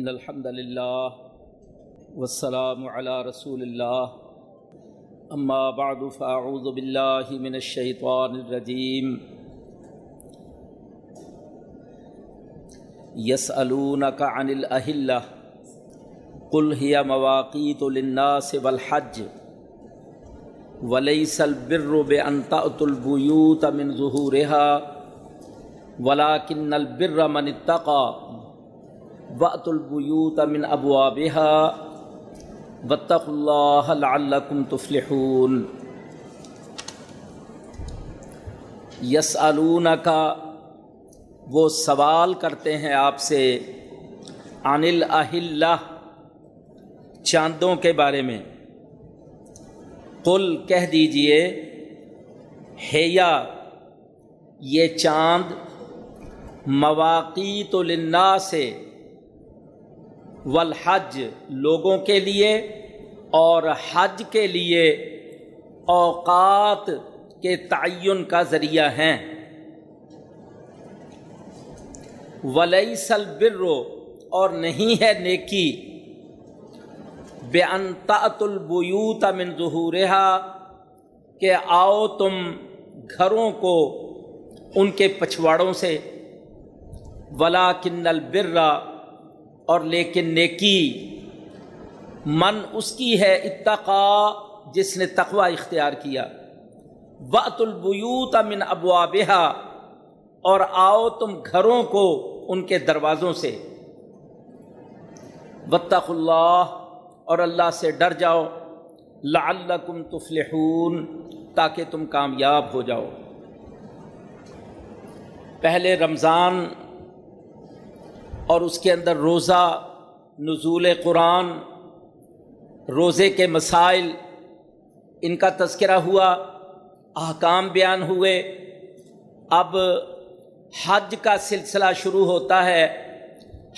ان الحمد لله والسلام على رسول الله. اما بعد فاعوذ بالله من الشيطان الرجيم. يسالونك عن الاهله قل هي مواقيت للناس والحج، وليس البر بان تاتوا البيوت من ظهورها، ولكن البر من اتقى. وأت البیوت من ابوابها واتقوا اللہ لعلکم تفلحون. یسألونکا وہ سوال کرتے ہیں آپ سے، عن الاہلہ چاندوں کے بارے میں۔ قل، کہہ دیجیے ہیا یہ چاند مواقیت للناس؟ سے والحج لوگوں کے لیے اور حج کے لیے اوقات کے تعین کا ذریعہ ہیں۔ ولی سل برو اور نہیں ہے نیکی۔ بے انطاط البیوت من ظہورہا، کہ آؤ تم گھروں کو ان کے پچھواڑوں سے۔ ولا کن البرا اور لیکن نیکی من اس کی ہے اتقا جس نے تقوی اختیار کیا۔ وط البیوت من ابوابہا، اور آؤ تم گھروں کو ان کے دروازوں سے۔ وطق اللہ، اور اللہ سے ڈر جاؤ۔ لعلکم تفلحون، تاکہ تم کامیاب ہو جاؤ۔ پہلے رمضان اور اس کے اندر روزہ، نزول قرآن، روزے کے مسائل، ان کا تذکرہ ہوا، احکام بیان ہوئے۔ اب حج کا سلسلہ شروع ہوتا ہے۔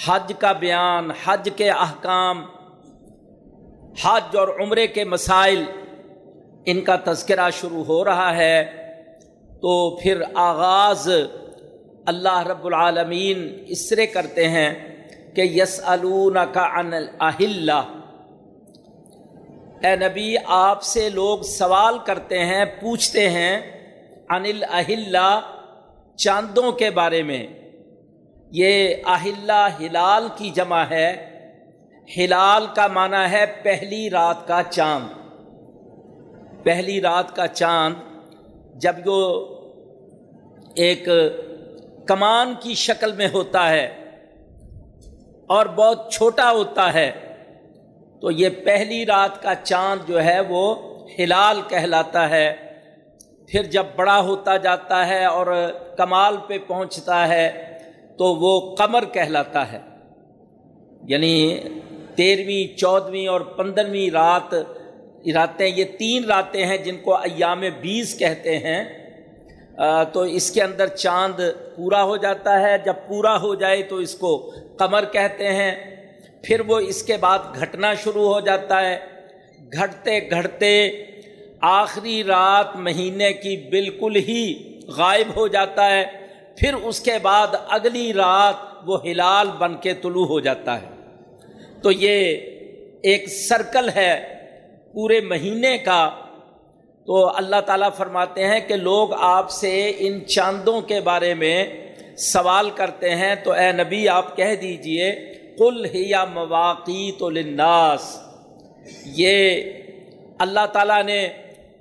حج کا بیان، حج کے احکام، حج اور عمرے کے مسائل، ان کا تذکرہ شروع ہو رہا ہے۔ تو پھر آغاز اللہ رب العالمین اس طرح کرتے ہیں کہ یس کا ان اے نبی، آپ سے لوگ سوال کرتے ہیں، پوچھتے ہیں ان اہل چاندوں کے بارے میں۔ یہ اہل ہلال کی جمع ہے۔ ہلال کا معنی ہے پہلی رات کا چاند۔ پہلی رات کا چاند جب وہ ایک کمان کی شکل میں ہوتا ہے اور بہت چھوٹا ہوتا ہے، تو یہ پہلی رات کا چاند جو ہے وہ ہلال کہلاتا ہے۔ پھر جب بڑا ہوتا جاتا ہے اور کمال پہ پہنچتا ہے، تو وہ قمر کہلاتا ہے۔ یعنی تیرہویں چودھویں اور پندرہویں رات، راتیں، یہ تین راتیں ہیں جن کو ایام بیس کہتے ہیں۔ تو اس کے اندر چاند پورا ہو جاتا ہے۔ جب پورا ہو جائے تو اس کو قمر کہتے ہیں۔ پھر وہ اس کے بعد گھٹنا شروع ہو جاتا ہے۔ گھٹتے گھٹتے آخری رات مہینے کی بالکل ہی غائب ہو جاتا ہے۔ پھر اس کے بعد اگلی رات وہ ہلال بن کے طلوع ہو جاتا ہے۔ تو یہ ایک سرکل ہے۔ پورے مہینے کا تو اللہ تعالیٰ فرماتے ہیں کہ لوگ آپ سے ان چاندوں کے بارے میں سوال کرتے ہیں تو اے نبی آپ کہہ دیجیے کل ہی یا مواقع تو لناس یہ اللہ تعالیٰ نے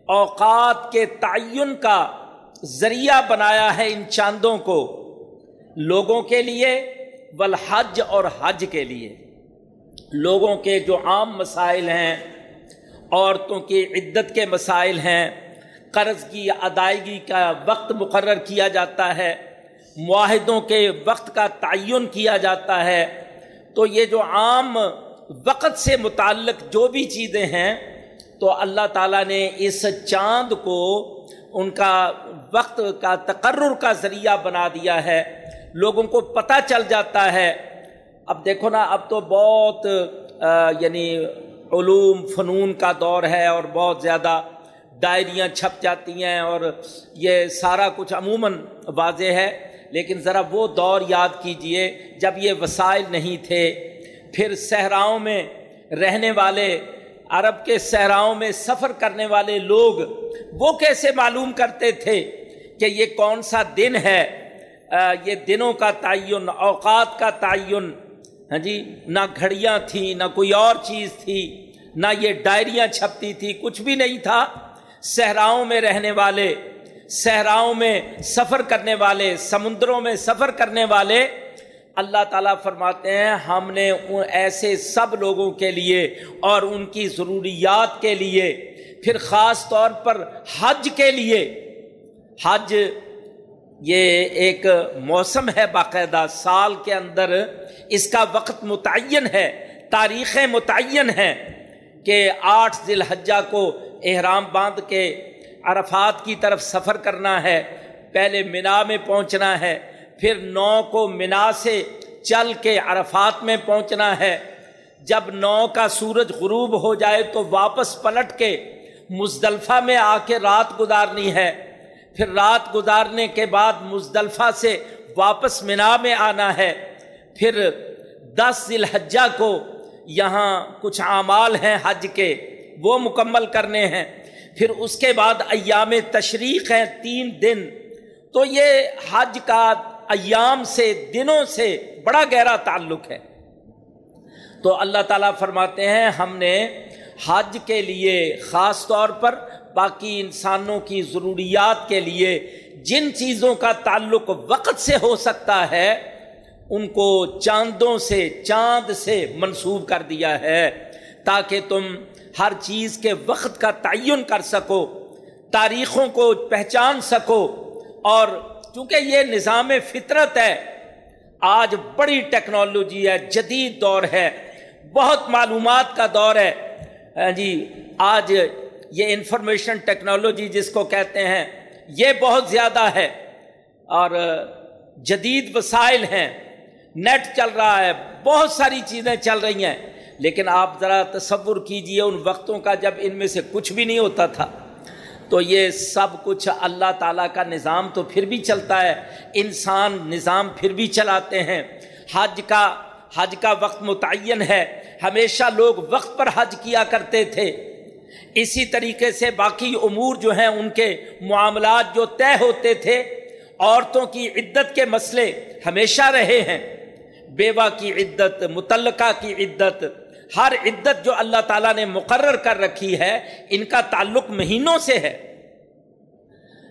اوقات کے تعین کا ذریعہ بنایا ہے ان چاندوں کو لوگوں کے لیے، والحج اور حج کے لیے۔ لوگوں کے جو عام مسائل ہیں عورتوں کی عدت کے مسائل ہیں، قرض کی ادائیگی کا وقت مقرر کیا جاتا ہے، معاہدوں کے وقت کا تعین کیا جاتا ہے۔ تو یہ جو عام وقت سے متعلق جو بھی چیزیں ہیں، تو اللہ تعالیٰ نے اس چاند کو ان کا وقت کا تقرر کا ذریعہ بنا دیا ہے۔ لوگوں کو پتہ چل جاتا ہے۔ اب دیکھو نا، اب تو بہت یعنی علوم فنون کا دور ہے اور بہت زیادہ ڈائریاں چھپ جاتی ہیں اور یہ سارا کچھ عموماً واضح ہے، لیکن ذرا وہ دور یاد کیجیے جب یہ وسائل نہیں تھے۔ پھر صحراؤں میں رہنے والے، عرب کے صحراؤں میں سفر کرنے والے لوگ وہ کیسے معلوم کرتے تھے کہ یہ کون سا دن ہے؟ یہ دنوں کا تعین، اوقات کا تعین۔ ہاں جی نہ گھڑیاں تھیں، نہ کوئی اور چیز تھی، نہ یہ ڈائریاں چھپتی تھی، کچھ بھی نہیں تھا۔ صحراؤں میں رہنے والے، صحراؤں میں سفر کرنے والے، سمندروں میں سفر کرنے والے، اللہ تعالیٰ فرماتے ہیں، ہم نے ایسے سب لوگوں کے لیے اور ان کی ضروریات کے لیے، پھر خاص طور پر حج کے لیے، حج یہ ایک موسم ہے باقاعدہ سال کے اندر، اس کا وقت متعین ہے، تاریخیں متعین ہیں کہ آٹھ ذی الحجہ کو احرام باندھ کے عرفات کی طرف سفر کرنا ہے، پہلے منا میں پہنچنا ہے، پھر نو کو منا سے چل کے عرفات میں پہنچنا ہے۔ جب نو کا سورج غروب ہو جائے تو واپس پلٹ کے مزدلفہ میں آ کے رات گزارنی ہے۔ پھر رات گزارنے کے بعد مزدلفہ سے واپس منا میں آنا ہے۔ پھر دس ذی الحجہ کو یہاں کچھ اعمال ہیں حج کے، وہ مکمل کرنے ہیں۔ پھر اس کے بعد ایام تشریق ہیں تین دن۔ تو یہ حج کا ایام سے، دنوں سے بڑا گہرا تعلق ہے۔ تو اللہ تعالیٰ فرماتے ہیں، ہم نے حج کے لیے خاص طور پر باقی انسانوں کی ضروریات کے لیے جن چیزوں کا تعلق وقت سے ہو سکتا ہے، ان کو چاندوں سے، چاند سے منسوب کر دیا ہے تاکہ تم ہر چیز کے وقت کا تعین کر سکو، تاریخوں کو پہچان سکو۔ اور چونکہ یہ نظام فطرت ہے، آج بڑی ٹیکنالوجی ہے، جدید دور ہے، بہت معلومات کا دور ہے۔ ہاں جی آج یہ انفارمیشن ٹیکنالوجی جس کو کہتے ہیں، یہ بہت زیادہ ہے اور جدید وسائل ہیں، نیٹ چل رہا ہے، بہت ساری چیزیں چل رہی ہیں۔ لیکن آپ ذرا تصور کیجیے، ان وقتوں کا جب ان میں سے کچھ بھی نہیں ہوتا تھا، تو یہ سب کچھ اللہ تعالیٰ کا نظام تو پھر بھی چلتا ہے۔ انسان نظام پھر بھی چلاتے ہیں۔ حج کا حج کا وقت متعین ہے۔ ہمیشہ لوگ وقت پر حج کیا کرتے تھے۔ اسی طریقے سے باقی امور جو ہیں ان کے معاملات جو طے ہوتے تھے، عورتوں کی عدت کے مسئلے ہمیشہ رہے ہیں۔ بیوہ کی عدت، متعلقہ کی عدت، ہر عدت جو اللہ تعالیٰ نے مقرر کر رکھی ہے، ان کا تعلق مہینوں سے ہے۔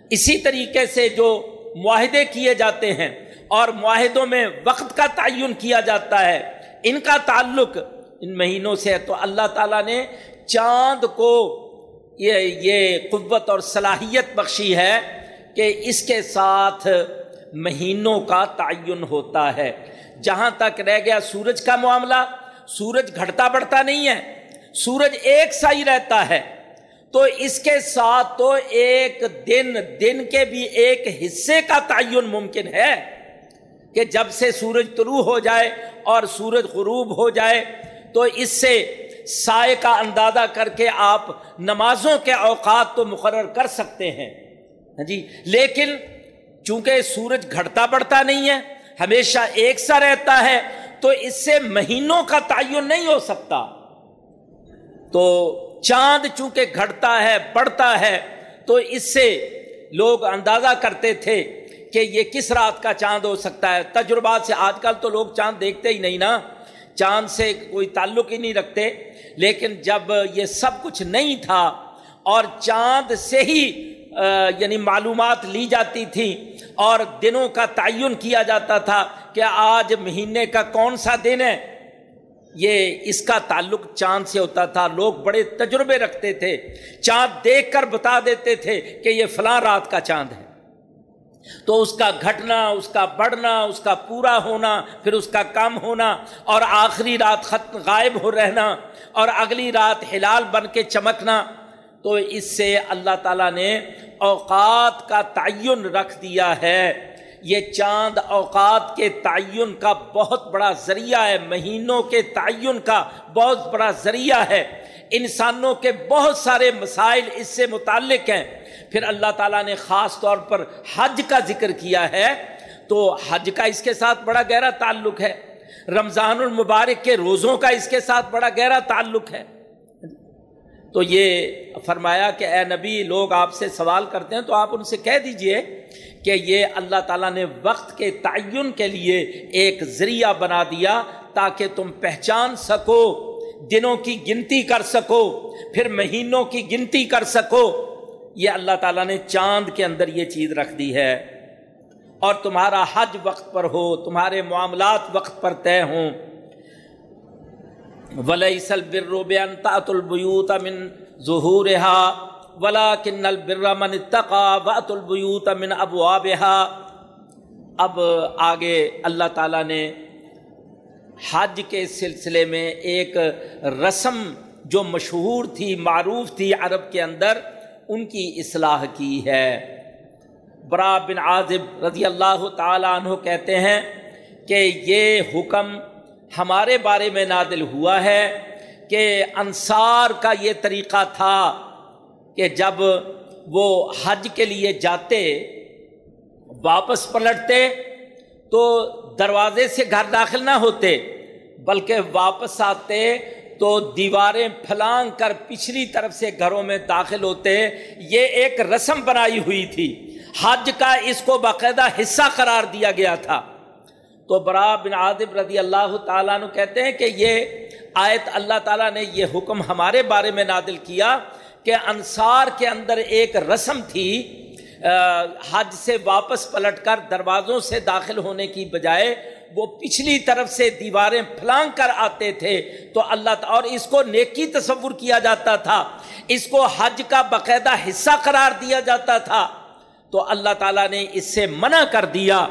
اسی طریقے سے جو معاہدے کیے جاتے ہیں اور معاہدوں میں وقت کا تعین کیا جاتا ہے، ان کا تعلق ان مہینوں سے ہے۔ تو اللہ تعالیٰ نے چاند کو یہ یہ قوت اور صلاحیت بخشی ہے کہ اس کے ساتھ مہینوں کا تعین ہوتا ہے۔ جہاں تک رہ گیا سورج کا معاملہ، سورج گھٹتا بڑھتا نہیں ہے، سورج ایک سا ہی رہتا ہے۔ تو اس کے ساتھ تو ایک دن دن کے بھی ایک حصے کا تعین ممکن ہے کہ جب سے سورج طلوع ہو جائے اور سورج غروب ہو جائے تو اس سے سائے کا اندازہ کر کے آپ نمازوں کے اوقات تو مقرر کر سکتے ہیں۔ ہاں جی لیکن چونکہ سورج گھٹتا بڑھتا نہیں ہے، ہمیشہ ایک سا رہتا ہے، تو اس سے مہینوں کا تعین نہیں ہو سکتا۔ تو چاند چونکہ گھٹتا ہے، بڑھتا ہے، تو اس سے لوگ اندازہ کرتے تھے کہ یہ کس رات کا چاند ہو سکتا ہے۔ تجربات سے آج کل تو لوگ چاند دیکھتے ہی نہیں نا۔ چاند سے کوئی تعلق ہی نہیں رکھتے۔ لیکن جب یہ سب کچھ نہیں تھا اور چاند سے ہی یعنی معلومات لی جاتی تھیں اور دنوں کا تعین کیا جاتا تھا کہ آج مہینے کا کون سا دن ہے، یہ اس کا تعلق چاند سے ہوتا تھا۔ لوگ بڑے تجربے رکھتے تھے۔ چاند دیکھ کر بتا دیتے تھے کہ یہ فلاں رات کا چاند ہے۔ تو اس کا گھٹنا، اس کا بڑھنا، اس کا پورا ہونا، پھر اس کا کم ہونا، اور آخری رات ختم غائب ہو رہنا، اور اگلی رات ہلال بن کے چمکنا، تو اس سے اللہ تعالیٰ نے اوقات کا تعین رکھ دیا ہے۔ یہ چاند اوقات کے تعین کا بہت بڑا ذریعہ ہے، مہینوں کے تعین کا بہت بڑا ذریعہ ہے۔ انسانوں کے بہت سارے مسائل اس سے متعلق ہیں۔ پھر اللہ تعالیٰ نے خاص طور پر حج کا ذکر کیا ہے، تو حج کا اس کے ساتھ بڑا گہرا تعلق ہے۔ رمضان المبارک کے روزوں کا اس کے ساتھ بڑا گہرا تعلق ہے۔ تو یہ فرمایا کہ اے نبی، لوگ آپ سے سوال کرتے ہیں تو آپ ان سے کہہ دیجیے کہ یہ اللہ تعالیٰ نے وقت کے تعین کے لیے ایک ذریعہ بنا دیا تاکہ تم پہچان سکو، دنوں کی گنتی کر سکو، پھر مہینوں کی گنتی کر سکو۔ یہ اللہ تعالیٰ نے چاند کے اندر یہ چیز رکھ دی ہے۔ اور تمہارا حج وقت پر ہو، تمہارے معاملات وقت پر طے ہوں۔ ولیسل بربیات البیوت من ظہور ولا کن البر من تقا وط البیوت من ابو اب آگے اللہ تعالیٰ نے حج کے سلسلے میں ایک رسم جو مشہور تھی، معروف تھی عرب کے اندر ان کی اصلاح کی ہے۔ برا بن عازب رضی اللہ تعالیٰ عنہ کہتے ہیں کہ یہ حکم ہمارے بارے میں نادل ہوا ہے کہ انصار کا یہ طریقہ تھا کہ جب وہ حج کے لیے جاتے، واپس پلٹتے، تو دروازے سے گھر داخل نہ ہوتے، بلکہ واپس آتے تو دیواریں پھلانگ کر پچھلی طرف سے گھروں میں داخل ہوتے یہ ایک رسم بنائی ہوئی تھی۔ حج کا اس کو باقاعدہ حصہ قرار دیا گیا تھا۔ تو برا بن عادب رضی اللہ تعالیٰ نے کہتے ہیں کہ یہ آیت اللہ تعالیٰ نے یہ حکم ہمارے بارے میں نادل کیا کہ انصار کے اندر ایک رسم تھی حج سے واپس پلٹ کر دروازوں سے داخل ہونے کی بجائے وہ پچھلی طرف سے دیواریں پھلانگ کر آتے تھے تو اللہ اور اس کو نیکی تصور کیا جاتا تھا۔ اس کو حج کا باقاعدہ حصہ قرار دیا جاتا تھا۔ تو اللہ تعالیٰ نے اس سے منع کر دیا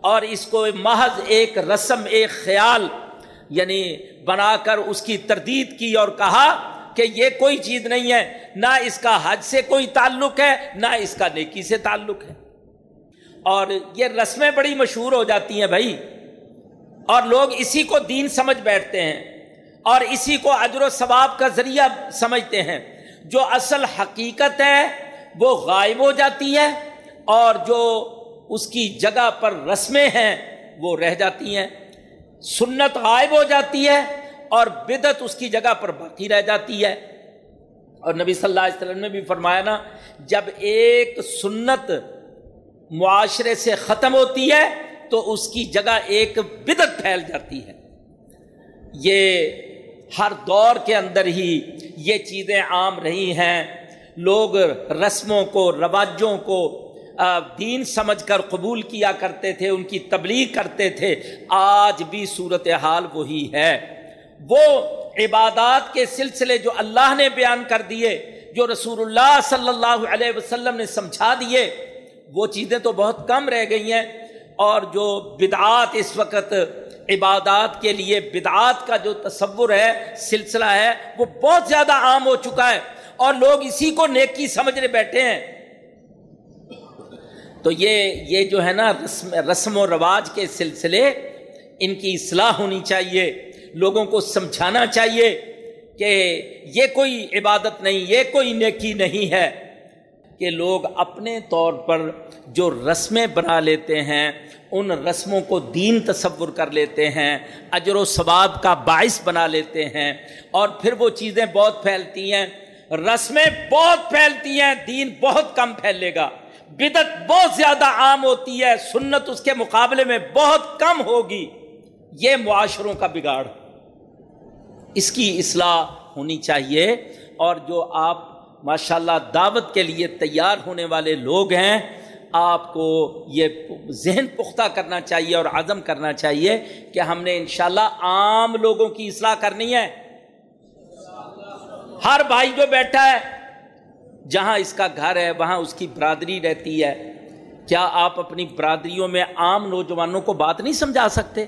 اور اس کو محض ایک رسم، ایک خیال یعنی بنا کر اس کی تردید کی اور کہا کہ یہ کوئی چیز نہیں ہے، نہ اس کا حج سے کوئی تعلق ہے، نہ اس کا نیکی سے تعلق ہے۔ اور یہ رسمیں بڑی مشہور ہو جاتی ہیں بھائی۔ اور لوگ اسی کو دین سمجھ بیٹھتے ہیں اور اسی کو اجر و ثواب کا ذریعہ سمجھتے ہیں۔ جو اصل حقیقت ہے، وہ غائب ہو جاتی ہے اور جو اس کی جگہ پر رسمیں ہیں، وہ رہ جاتی ہیں۔ سنت غائب ہو جاتی ہے اور بدت اس کی جگہ پر باقی رہ جاتی ہے۔ اور نبی صلی اللہ علیہ وسلم نے بھی فرمایا نا، جب ایک سنت معاشرے سے ختم ہوتی ہے تو اس کی جگہ ایک بدت پھیل جاتی ہے۔ یہ ہر دور کے اندر ہی یہ چیزیں عام رہی ہیں۔ لوگ رسموں کو، رواجوں کو دین سمجھ کر قبول کیا کرتے تھے، ان کی تبلیغ کرتے تھے۔ آج بھی صورت حال وہی ہے۔ وہ عبادات کے سلسلے جو اللہ نے بیان کر دیے، جو رسول اللہ صلی اللہ علیہ وسلم نے سمجھا دیے، وہ چیزیں تو بہت کم رہ گئی ہیں۔ اور جو بدعات اس وقت عبادات کے لیے، بدعات کا جو تصور ہے، سلسلہ ہے، وہ بہت زیادہ عام ہو چکا ہے۔ اور لوگ اسی کو نیکی سمجھنے بیٹھے ہیں۔ تو یہ یہ جو ہے نا رسم رسم و رواج کے سلسلے، ان کی اصلاح ہونی چاہیے۔ لوگوں کو سمجھانا چاہیے کہ یہ کوئی عبادت نہیں، یہ کوئی نیکی نہیں ہے۔ کہ لوگ اپنے طور پر جو رسمیں بنا لیتے ہیں، ان رسموں کو دین تصور کر لیتے ہیں، اجر و ثواب کا باعث بنا لیتے ہیں اور پھر وہ چیزیں بہت پھیلتی ہیں۔ رسمیں بہت پھیلتی ہیں، دین بہت کم پھیلے گا۔ بدت بہت زیادہ عام ہوتی ہے، سنت اس کے مقابلے میں بہت کم ہوگی۔ یہ معاشروں کا بگاڑ۔ اس کی اصلاح ہونی چاہیے اور جو آپ ماشاء اللہ دعوت کے لیے تیار ہونے والے لوگ ہیں۔ آپ کو یہ ذہن پختہ کرنا چاہیے اور عزم کرنا چاہیے کہ ہم نے انشاءاللہ عام لوگوں کی اصلاح کرنی ہے۔ ہر بھائی جو بیٹھا ہے، جہاں اس کا گھر ہے، وہاں اس کی برادری رہتی ہے۔ کیا آپ اپنی برادریوں میں عام نوجوانوں کو بات نہیں سمجھا سکتے؟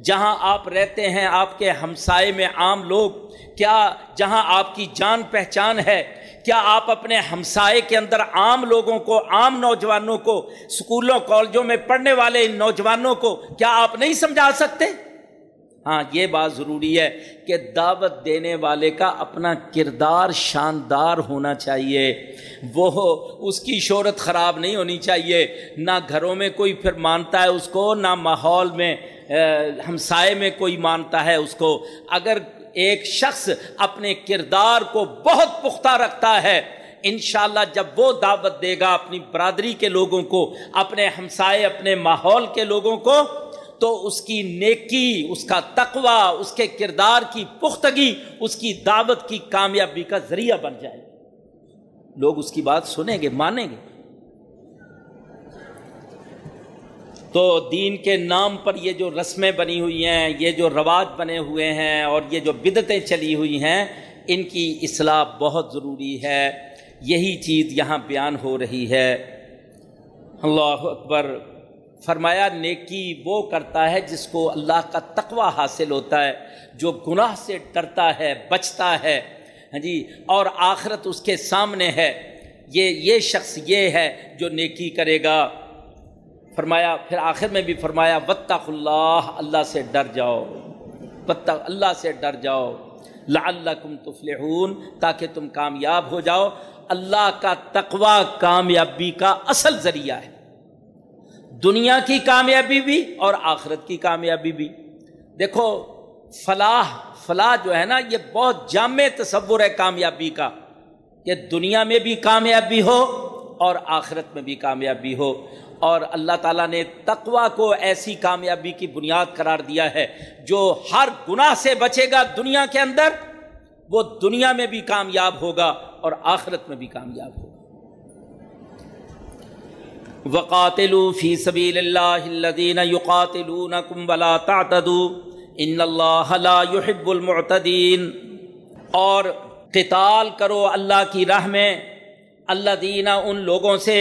جہاں آپ رہتے ہیں، آپ کے ہمسائے میں عام لوگ، کیا جہاں آپ کی جان پہچان ہے؟ کیا آپ اپنے ہمسائے کے اندر عام لوگوں کو، عام نوجوانوں کو اسکولوں کالجوں میں پڑھنے والے ان نوجوانوں کو کیا آپ نہیں سمجھا سکتے؟ ہاں یہ بات ضروری ہے کہ دعوت دینے والے کا اپنا کردار شاندار ہونا چاہیے۔ وہ اس کی شہرت خراب نہیں ہونی چاہیے۔ نہ گھروں میں کوئی پھر مانتا ہے اس کو، نہ ماحول میں۔ ہمسائے میں کوئی مانتا ہے اس کو، اگر ایک شخص اپنے کردار کو بہت پختہ رکھتا ہے، انشاءاللہ جب وہ دعوت دے گا اپنی برادری کے لوگوں کو، اپنے ہمسائے، اپنے ماحول کے لوگوں کو، تو اس کی نیکی، اس کا تقوی، اس کے کردار کی پختگی، اس کی دعوت کی کامیابی کا ذریعہ بن جائے لوگ اس کی بات سنیں گے، مانیں گے۔ تو دین کے نام پر یہ جو رسمیں بنی ہوئی ہیں، یہ جو رواج بنے ہوئے ہیں اور یہ جو بدتیں چلی ہوئی ہیں، ان کی اصلاح بہت ضروری ہے۔ یہی چیز یہاں بیان ہو رہی ہے۔ اللہ اکبر۔ فرمایا، نیکی وہ کرتا ہے جس کو اللہ کا تقوی حاصل ہوتا ہے، جو گناہ سے ڈرتا ہے، بچتا ہے۔ ہاں جی اور آخرت اس کے سامنے ہے۔ یہ یہ شخص یہ ہے جو نیکی کرے گا۔ فرمایا، پھر آخر میں بھی فرمایا بطخ اللہ اللہ سے ڈر جاؤ۔ بطخ اللہ سے ڈر جاؤ۔ لعلکم تفلحون، تاکہ تم کامیاب ہو جاؤ۔ اللہ کا تقوی، کامیابی کا اصل ذریعہ ہے۔ دنیا کی کامیابی بھی اور آخرت کی کامیابی بھی۔ دیکھو، فلاح فلاح جو ہے نا، یہ بہت جامع تصور ہے کامیابی کا، کہ دنیا میں بھی کامیابی ہو اور آخرت میں بھی کامیابی ہو۔ اور اللہ تعالیٰ نے تقوا کو ایسی کامیابی کی بنیاد قرار دیا ہے جو ہر گناہ سے بچے گا دنیا کے اندر، وہ دنیا میں بھی کامیاب ہوگا اور آخرت میں بھی کامیاب ہوگا۔ وقاتلو فی سبیل اللہ الذین یقاتلونکم ولا تعتدوا ان اللہ لا يحب المعتدین اور قتال کرو اللہ کی راہ میں اللہ دینا ان لوگوں سے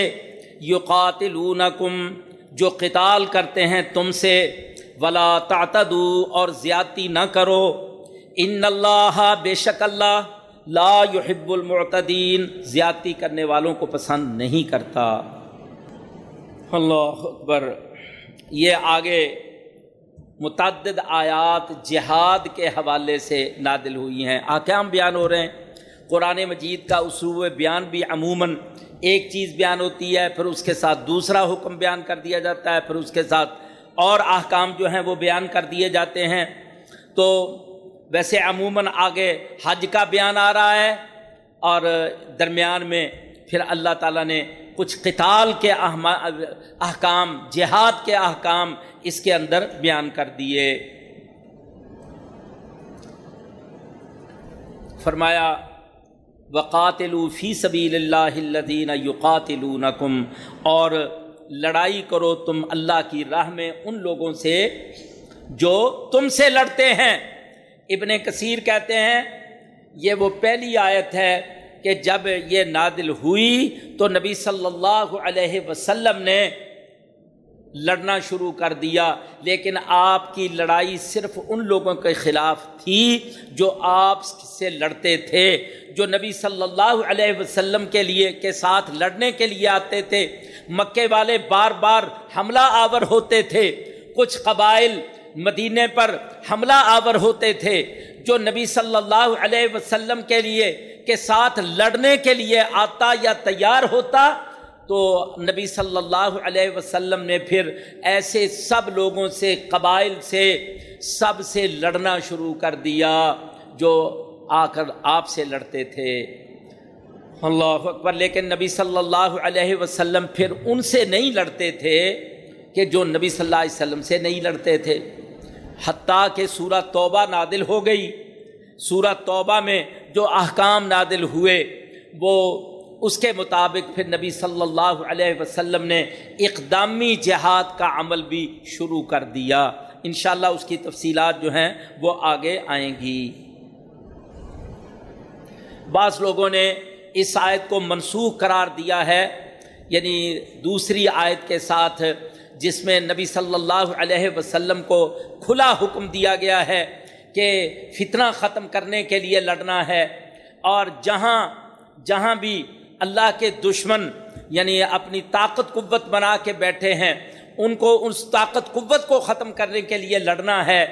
یقاتلونکم، جو قتال کرتے ہیں تم سے، ولا تعتدوا اور زیادتی نہ کرو۔ ان اللہ، بے شک اللہ، لا يحب المعتدین، زیادتی کرنے والوں کو پسند نہیں کرتا۔ اللہ اکبر۔ یہ آگے متعدد آیات جہاد کے حوالے سے نادل ہوئی ہیں۔ آکام بیان ہو رہے ہیں؟ قرآن مجید کا اصول بیان بھی عموماً ایک چیز بیان ہوتی ہے، پھر اس کے ساتھ دوسرا حکم بیان کر دیا جاتا ہے، پھر اس کے ساتھ اور احکام جو ہیں وہ بیان کر دیے جاتے ہیں۔ تو ویسے عموماً آگے حج کا بیان آ رہا ہے اور درمیان میں پھر اللہ تعالیٰ نے کچھ قتال کے احکام، جہاد کے احکام اس کے اندر بیان کر دیے۔ فرمایا وقاتل فی سبیل اللہ الدین یقاتلونکم، اور لڑائی کرو تم اللہ کی راہ میں ان لوگوں سے جو تم سے لڑتے ہیں۔ ابن کثیر کہتے ہیں، یہ وہ پہلی آیت ہے کہ جب یہ نادل ہوئی تو نبی صلی اللہ علیہ وسلم نے لڑنا شروع کر دیا۔ لیکن آپ کی لڑائی صرف ان لوگوں کے خلاف تھی جو آپ سے لڑتے تھے، جو نبی صلی اللہ علیہ وسلم کے لیے، کے ساتھ لڑنے کے لیے آتے تھے۔ مکے والے بار بار حملہ آور ہوتے تھے۔ کچھ قبائل مدینے پر حملہ آور ہوتے تھے، جو نبی صلی اللہ علیہ وسلم کے لیے، کے ساتھ لڑنے کے لیے آتا یا تیار ہوتا تو نبی صلی اللہ علیہ وسلم نے پھر ایسے سب لوگوں سے، قبائل سے سب سے لڑنا شروع کر دیا جو آ کر آپ سے لڑتے تھے۔ اللہ اکبر۔ لیکن نبی صلی اللہ علیہ وسلم پھر ان سے نہیں لڑتے تھے کہ جو نبی صلی اللہ علیہ وسلم سے نہیں لڑتے تھے۔ حتیٰ کہ سورہ توبہ نادل ہو گئی۔ سورہ توبہ میں جو احکام نادل ہوئے، وہ اس کے مطابق پھر نبی صلی اللہ علیہ وسلم نے اقدامی جہاد کا عمل بھی شروع کر دیا۔ انشاءاللہ اس کی تفصیلات جو ہیں وہ آگے آئیں گی۔ بعض لوگوں نے اس آیت کو منسوخ قرار دیا ہے یعنی دوسری آیت کے ساتھ، جس میں نبی صلی اللہ علیہ وسلم کو کھلا حکم دیا گیا ہے کہ فتنہ ختم کرنے کے لیے لڑنا ہے اور جہاں جہاں بھی اللہ کے دشمن یعنی اپنی طاقت، قوت بنا کے بیٹھے ہیں، ان کو، اس طاقت، قوت کو ختم کرنے کے لیے لڑنا ہے۔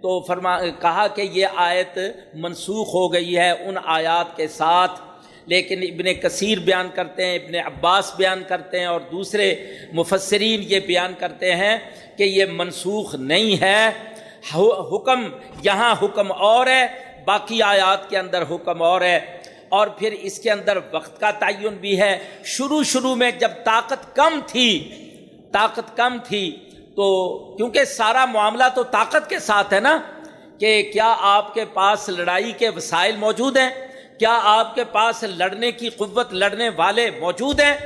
تو فرما، کہا کہ یہ آیت منسوخ ہو گئی ہے ان آیات کے ساتھ۔ لیکن ابن کثیر بیان کرتے ہیں، ابن عباس بیان کرتے ہیں اور دوسرے مفسرین یہ بیان کرتے ہیں کہ یہ منسوخ نہیں ہے۔ حکم، یہاں حکم اور ہے، باقی آیات کے اندر حکم اور ہے۔ اور پھر اس کے اندر وقت کا تعین بھی ہے۔ شروع شروع میں جب طاقت کم تھی، طاقت کم تھی، تو کیونکہ سارا معاملہ تو طاقت کے ساتھ ہے نا، کہ کیا آپ کے پاس لڑائی کے وسائل موجود ہیں؟ کیا آپ کے پاس لڑنے کی قوت لڑنے والے موجود ہیں؟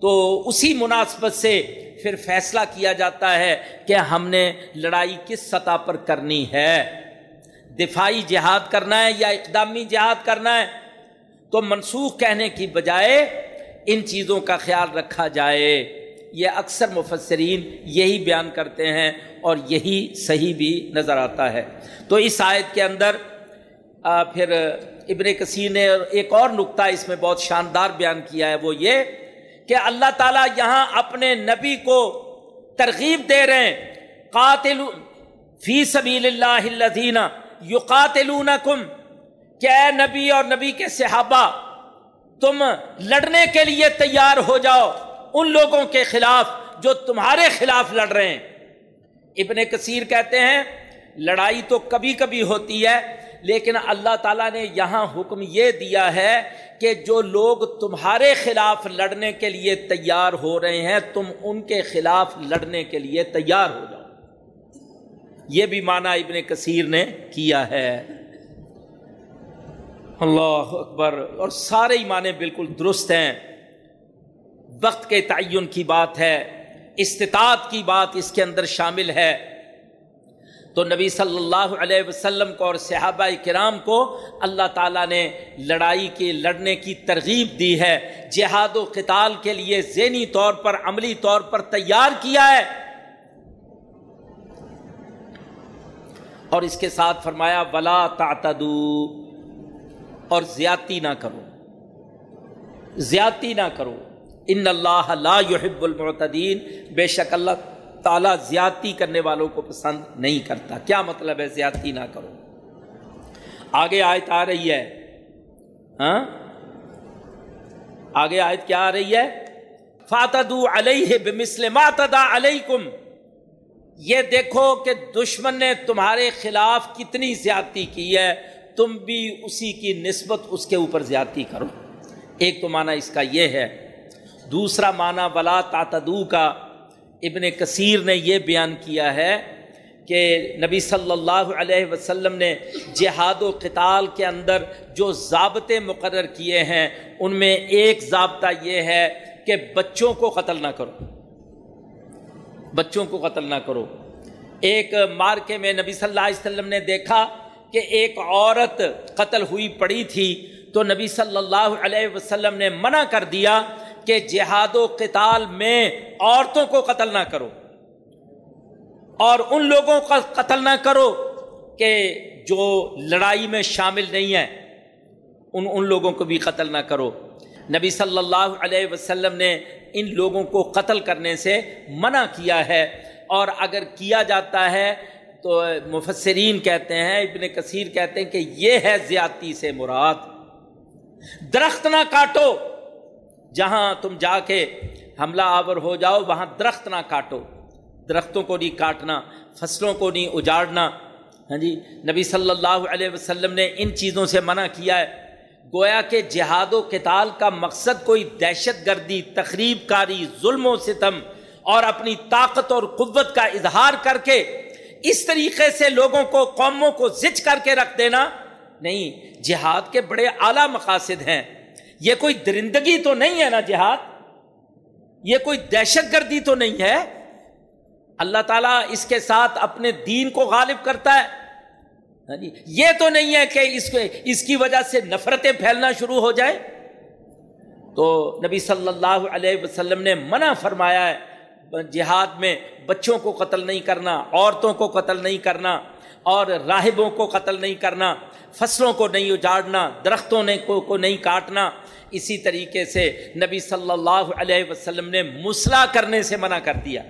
تو اسی مناسبت سے پھر فیصلہ کیا جاتا ہے کہ ہم نے لڑائی کس سطح پر کرنی ہے۔ دفاعی جہاد کرنا ہے یا اقدامی جہاد کرنا ہے؟ تو منسوخ کہنے کی بجائے ان چیزوں کا خیال رکھا جائے۔ یہ اکثر مفسرین یہی بیان کرتے ہیں اور یہی صحیح بھی نظر آتا ہے۔ تو اس آیت کے اندر پھر ابن کثیر نے ایک اور نقطہ اس میں بہت شاندار بیان کیا ہے، وہ یہ کہ اللہ تعالیٰ یہاں اپنے نبی کو ترغیب دے رہے ہیں۔ قاتل فی سبیل اللہ الذین یقاتلونکم کہ اے نبی اور نبی کے صحابہ، تم لڑنے کے لیے تیار ہو جاؤ ان لوگوں کے خلاف جو تمہارے خلاف لڑ رہے ہیں۔ ابن کثیر کہتے ہیں، لڑائی تو کبھی کبھی ہوتی ہے، لیکن اللہ تعالیٰ نے یہاں حکم یہ دیا ہے کہ جو لوگ تمہارے خلاف لڑنے کے لیے تیار ہو رہے ہیں، تم ان کے خلاف لڑنے کے لیے تیار ہو جاؤ۔ یہ بھی مانا ابن کثیر نے کیا ہے۔ اللہ اکبر، اور سارے ہی معنی بالکل درست ہیں۔ وقت کے تعین کی بات ہے، استطاعت کی بات اس کے اندر شامل ہے۔ تو نبی صلی اللہ علیہ وسلم کو اور صحابہ کرام کو اللہ تعالیٰ نے لڑائی کی لڑنے کی ترغیب دی ہے۔ جہاد و قتال کے لیے ذہنی طور پر، عملی طور پر تیار کیا ہے۔ اور اس کے ساتھ فرمایا، ولا تعتدو اور زیادتی نہ کرو۔ زیادتی نہ کرو۔ ان اللہ لا يحب المعتدین۔ بے شک اللہ تعالیٰ زیادتی کرنے والوں کو پسند نہیں کرتا۔ کیا مطلب ہے زیادتی نہ کرو؟ آگے آیت آ رہی ہے۔ ہاں؟ آگے آیت کیا آ رہی ہے؟ فاتدو علیہ بمثل ما تدا علیکم۔ یہ دیکھو کہ دشمن نے تمہارے خلاف کتنی زیادتی کی ہے۔ تم بھی اسی کی نسبت اس کے اوپر زیادتی کرو۔ ایک تو معنی اس کا یہ ہے۔ دوسرا معنی ولا تعتدو کا ابن کثیر نے یہ بیان کیا ہے کہ نبی صلی اللہ علیہ وسلم نے جہاد و قتال کے اندر جو ضابطے مقرر کیے ہیں، ان میں ایک ضابطہ یہ ہے کہ بچوں کو قتل نہ کرو۔ بچوں کو قتل نہ کرو۔ ایک مارکے میں نبی صلی اللہ علیہ وسلم نے دیکھا کہ ایک عورت قتل ہوئی پڑی تھی تو نبی صلی اللہ علیہ وسلم نے منع کر دیا کہ جہاد و قتال میں عورتوں کو قتل نہ کرو اور ان لوگوں کا قتل نہ کرو کہ جو لڑائی میں شامل نہیں ہے ان ان لوگوں کو بھی قتل نہ کرو۔ نبی صلی اللہ علیہ وسلم نے ان لوگوں کو قتل کرنے سے منع کیا ہے اور اگر کیا جاتا ہے تو مفسرین کہتے ہیں، ابن کثیر کہتے ہیں کہ یہ ہے زیادتی سے مراد۔ درخت نہ کاٹو، جہاں تم جا کے حملہ آور ہو جاؤ، وہاں درخت نہ کاٹو۔ درختوں کو نہیں کاٹنا، فصلوں کو نہیں اجاڑنا۔ ہاں جی نبی صلی اللہ علیہ وسلم نے ان چیزوں سے منع کیا ہے۔ گویا کہ جہاد و کتال کا مقصد کوئی دہشت گردی تقریب کاری، ظلم و ستم اور اپنی طاقت اور قوت کا اظہار کر کے اس طریقے سے لوگوں کو قوموں کو زچ کر کے رکھ دینا نہیں جہاد کے بڑے اعلیٰ مقاصد ہیں۔ یہ کوئی درندگی تو نہیں ہے نا جہاد؟ یہ کوئی دہشت گردی تو نہیں ہے؟ اللہ تعالیٰ اس کے ساتھ اپنے دین کو غالب کرتا ہے۔ ہاں جی، یہ تو نہیں ہے کہ اس اس کی وجہ سے نفرتیں پھیلنا شروع ہو جائے تو نبی صلی اللہ علیہ وسلم نے منع فرمایا ہے جہاد میں بچوں کو قتل نہیں کرنا، عورتوں کو قتل نہیں کرنا، اور راہبوں کو قتل نہیں کرنا، فصلوں کو نہیں اجاڑنا، درختوں نے کو کو نہیں کاٹنا۔ اسی طریقے سے نبی صلی اللہ علیہ وسلم نے مسلح کرنے سے منع کر دیا۔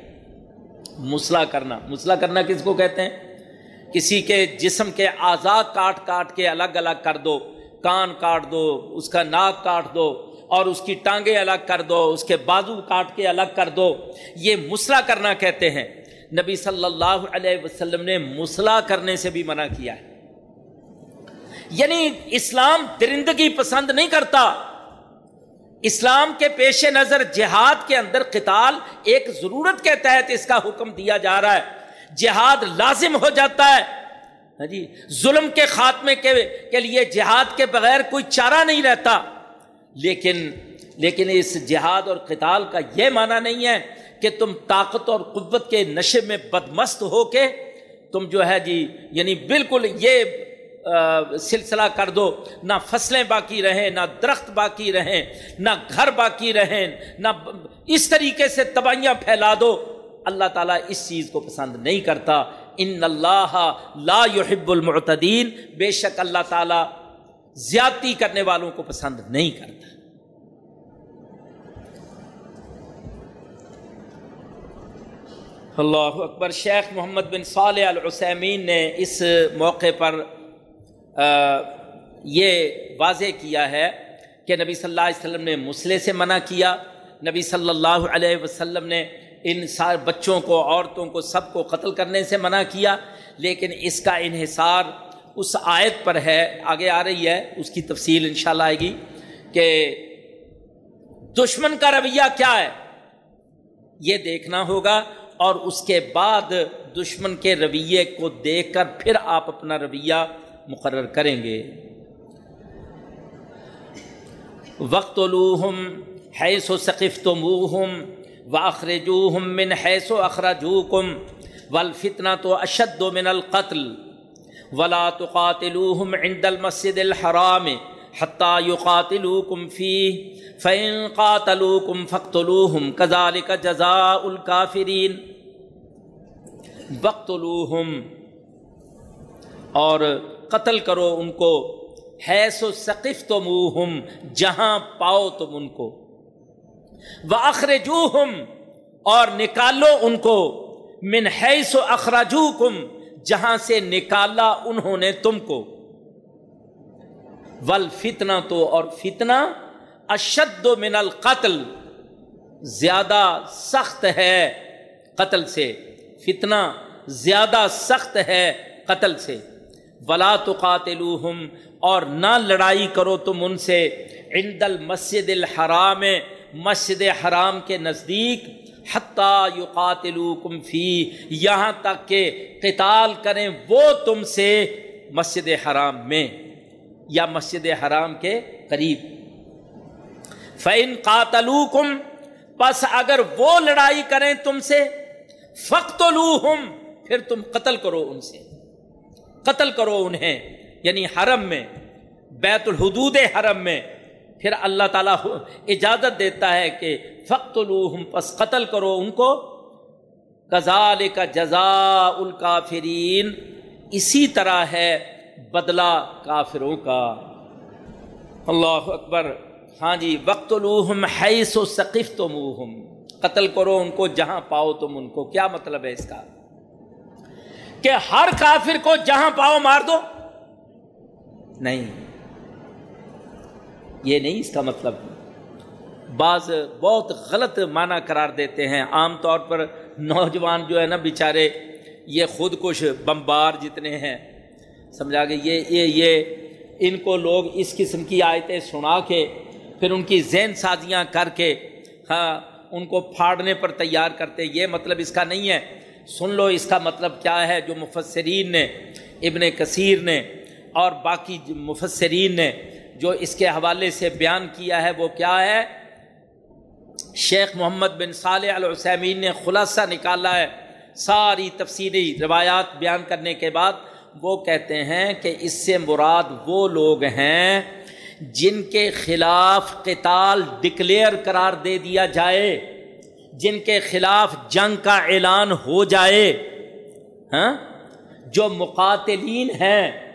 مسلح کرنا۔ مسلح کرنا کس کو کہتے ہیں؟ کسی کے جسم کے آزاد کاٹ کاٹ کے الگ الگ کر دو، کان کاٹ دو، اس کا ناک کاٹ دو۔ اور اس کی ٹانگیں الگ کر دو، اس کے بازو کاٹ کے الگ کر دو۔ یہ مسئلہ کرنا کہتے ہیں۔ نبی صلی اللہ علیہ وسلم نے مسئلہ کرنے سے بھی منع کیا ہے۔ یعنی اسلام درندگی پسند نہیں کرتا۔ اسلام کے پیش نظر جہاد کے اندر قتال ایک ضرورت کے تحت اس کا حکم دیا جا رہا ہے۔ جہاد لازم ہو جاتا ہے۔ ہاں جی ظلم کے خاتمے کے لیے جہاد کے بغیر کوئی چارہ نہیں رہتا۔ لیکن لیکن اس جہاد اور قتال کا یہ معنی نہیں ہے کہ تم طاقت اور قوت کے نشے میں بدمست ہو کے تم جو ہے جی یعنی بالکل یہ سلسلہ کر دو، نہ فصلیں باقی رہیں، نہ درخت باقی رہیں، نہ گھر باقی رہیں، نہ اس طریقے سے تباہیاں پھیلا دو۔ اللہ تعالیٰ اس چیز کو پسند نہیں کرتا۔ ان اللہ لا يحب المعتدین۔ بے شک اللہ تعالیٰ زیادتی کرنے والوں کو پسند نہیں کرتا۔ اللہ اکبر، شیخ محمد بن صالح العثیمین نے اس موقع پر یہ واضح کیا ہے کہ نبی صلی اللہ علیہ وسلم نے مسئلے سے منع کیا۔ نبی صلی اللہ علیہ وسلم نے ان سارے بچوں کو، عورتوں کو، سب کو قتل کرنے سے منع کیا، لیکن اس کا انحصار اس آیت پر ہے، آگے آ رہی ہے، اس کی تفصیل انشاءاللہ آئے گی کہ دشمن کا رویہ کیا ہے۔ یہ دیکھنا ہوگا اور اس کے بعد دشمن کے رویے کو دیکھ کر پھر آپ اپنا رویہ مقرر کریں گے۔ وقت الوحم حیث و ثقف تو منہم و من حیث و اخراجو کم ولفتنا تو اشد و من القتل ولا تقاتلوهم عند المسجد الحرام حتى يقاتلوكم فيه، فإن قاتلوكم فاقتلوهم، كذلك جزاء الكافرين. وقتلوهم اور قتل کرو ان کو، حیث و ثقف تو منہ جہاں پاؤ تم ان کو. وہ اخرجو اور نکالو ان کو، من حیث و اخراجو جہاں سے نکالا انہوں نے تم کو۔ ول فتنا تو اور فتنا اشد و من القتل، زیادہ سخت ہے قتل سے۔ فتنا زیادہ سخت ہے قتل سے۔ ولا تو قاتل اور نہ لڑائی کرو تم ان سے۔ عند المسجد الحرام، مسجد حرام کے نزدیک حتیٰ یو قاتل فی، یہاں تک کہ قتال کریں وہ تم سے مسجد حرام میں یا مسجد حرام کے قریب۔ فعن قاتل پس اگر وہ لڑائی کریں تم سے فخت پھر تم قتل کرو ان سے۔ قتل کرو انہیں یعنی حرم میں، بیت الحدود حرم میں پھر اللہ تعالیٰ اجازت دیتا ہے کہ فخت الوحم پس قتل کرو ان کو۔ کزال کا جزا الکافرین۔ اسی طرح ہے بدلہ کافروں کا۔ اللہ اکبر۔ ہاں جی وقت الوحم حیث و ثقیف تو قتل کرو ان کو جہاں پاؤ تم ان کو۔ کیا مطلب ہے اس کا؟ کہ ہر کافر کو جہاں پاؤ مار دو؟ نہیں۔ یہ نہیں، اس کا مطلب بعض بہت غلط معنی قرار دیتے ہیں۔ عام طور پر نوجوان جو ہے نا، بیچارے، یہ خود کش بمبار جتنے ہیں، سمجھا کہ یہ یہ یہ، ان کو لوگ اس قسم کی آیتیں سنا کے، پھر ان کی ذہن سازیاں کر کے ہاں ان کو پھاڑنے پر تیار کرتے۔ یہ مطلب اس کا نہیں ہے۔ سن لو اس کا مطلب کیا ہے، جو مفسرین نے، ابن کثیر نے اور باقی مفسرین نے جو اس کے حوالے سے بیان کیا ہے وہ کیا ہے؟ شیخ محمد بن صالح السمین نے خلاصہ نکالا ہے۔ ساری تفصیلی روایات بیان کرنے کے بعد وہ کہتے ہیں کہ اس سے مراد وہ لوگ ہیں جن کے خلاف قتال ڈکلیئر قرار دے دیا جائے، جن کے خلاف جنگ کا اعلان ہو جائے۔ ہاں؟ جو مقاتلین ہیں۔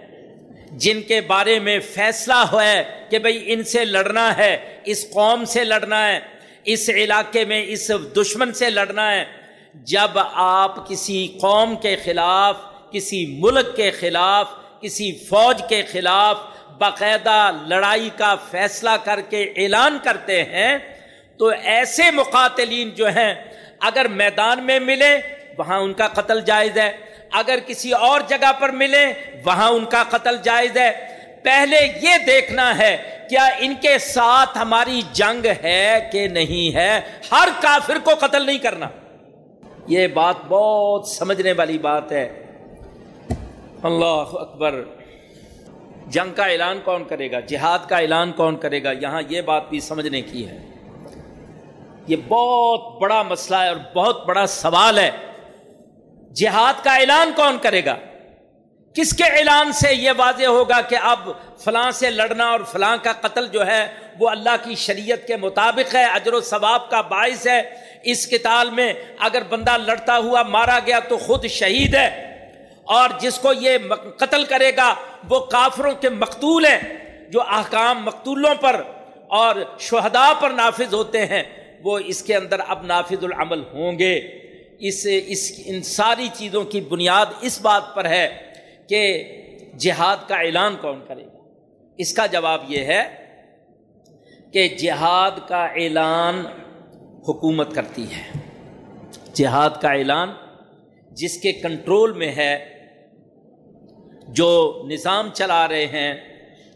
جن کے بارے میں فیصلہ ہے کہ بھئی ان سے لڑنا ہے، اس قوم سے لڑنا ہے، اس علاقے میں اس دشمن سے لڑنا ہے۔ جب آپ کسی قوم کے خلاف، کسی ملک کے خلاف، کسی فوج کے خلاف باقاعدہ لڑائی کا فیصلہ کر کے اعلان کرتے ہیں، تو ایسے مقاتلین جو ہیں، اگر میدان میں ملے وہاں ان کا قتل جائز ہے۔ اگر کسی اور جگہ پر ملے وہاں ان کا قتل جائز ہے۔ پہلے یہ دیکھنا ہے، کیا ان کے ساتھ ہماری جنگ ہے کہ نہیں ہے؟ ہر کافر کو قتل نہیں کرنا۔ یہ بات بہت سمجھنے والی بات ہے۔ اللہ اکبر۔ جنگ کا اعلان کون کرے گا؟ جہاد کا اعلان کون کرے گا؟ یہاں یہ بات بھی سمجھنے کی ہے۔ یہ بہت بڑا مسئلہ ہے اور بہت بڑا سوال ہے۔ جہاد کا اعلان کون کرے گا؟ کس کے اعلان سے یہ واضح ہوگا کہ اب فلاں سے لڑنا اور فلاں کا قتل جو ہے وہ اللہ کی شریعت کے مطابق ہے، اجر و ثواب کا باعث ہے؟ اس کتال میں اگر بندہ لڑتا ہوا مارا گیا تو خود شہید ہے اور جس کو یہ قتل کرے گا وہ کافروں کے مقتول ہیں جو احکام مقتولوں پر اور شہداء پر نافذ ہوتے ہیں، وہ اس کے اندر اب نافذ العمل ہوں گے۔ اس اس ان ساری چیزوں کی بنیاد اس بات پر ہے کہ جہاد کا اعلان کون کرے گا؟ اس کا جواب یہ ہے کہ جہاد کا اعلان حکومت کرتی ہے۔ جہاد کا اعلان جس کے کنٹرول میں ہے، جو نظام چلا رہے ہیں،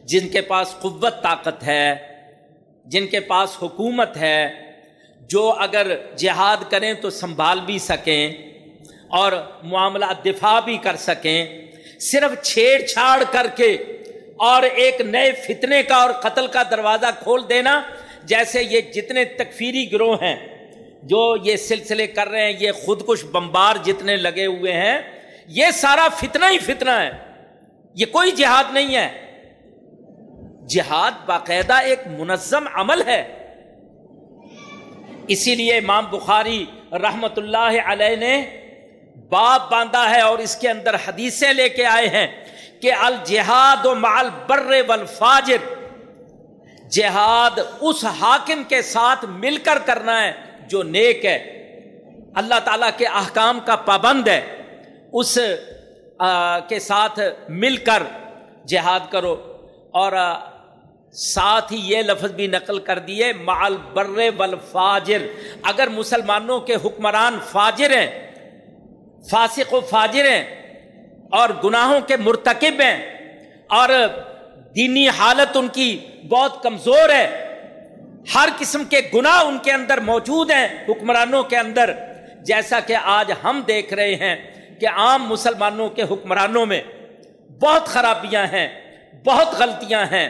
جن کے پاس قوت، طاقت ہے، جن کے پاس حکومت ہے جو اگر جہاد کریں تو سنبھال بھی سکیں اور معاملہ دفاع بھی کر سکیں، صرف چھیڑ چھاڑ کر کے اور ایک نئے فتنے کا اور قتل کا دروازہ کھول دینا جیسے یہ جتنے تکفیری گروہ ہیں، جو یہ سلسلے کر رہے ہیں، یہ خود کش بمبار جتنے لگے ہوئے ہیں، یہ سارا فتنہ ہی فتنہ ہے۔ یہ کوئی جہاد نہیں ہے۔ جہاد باقاعدہ ایک منظم عمل ہے۔ اسی لیے امام بخاری رحمت اللہ علیہ نے باپ باندھا ہے اور اس کے اندر حدیثیں لے کے آئے ہیں کہ الجہاد و مال بر والفاجر، جہاد اس حاکم کے ساتھ مل کر کرنا ہے جو نیک ہے۔ اللہ تعالی کے احکام کا پابند ہے۔ اس کے ساتھ مل کر جہاد کرو۔ اور ساتھ ہی یہ لفظ بھی نقل کر دیے مال بر والفاجر۔ اگر مسلمانوں کے حکمران فاجر ہیں، فاسق و فاجر ہیں، اور گناہوں کے مرتکب ہیں، اور دینی حالت ان کی بہت کمزور ہے، ہر قسم کے گناہ ان کے اندر موجود ہیں حکمرانوں کے اندر۔ جیسا کہ آج ہم دیکھ رہے ہیں کہ عام مسلمانوں کے حکمرانوں میں بہت خرابیاں ہیں، بہت غلطیاں ہیں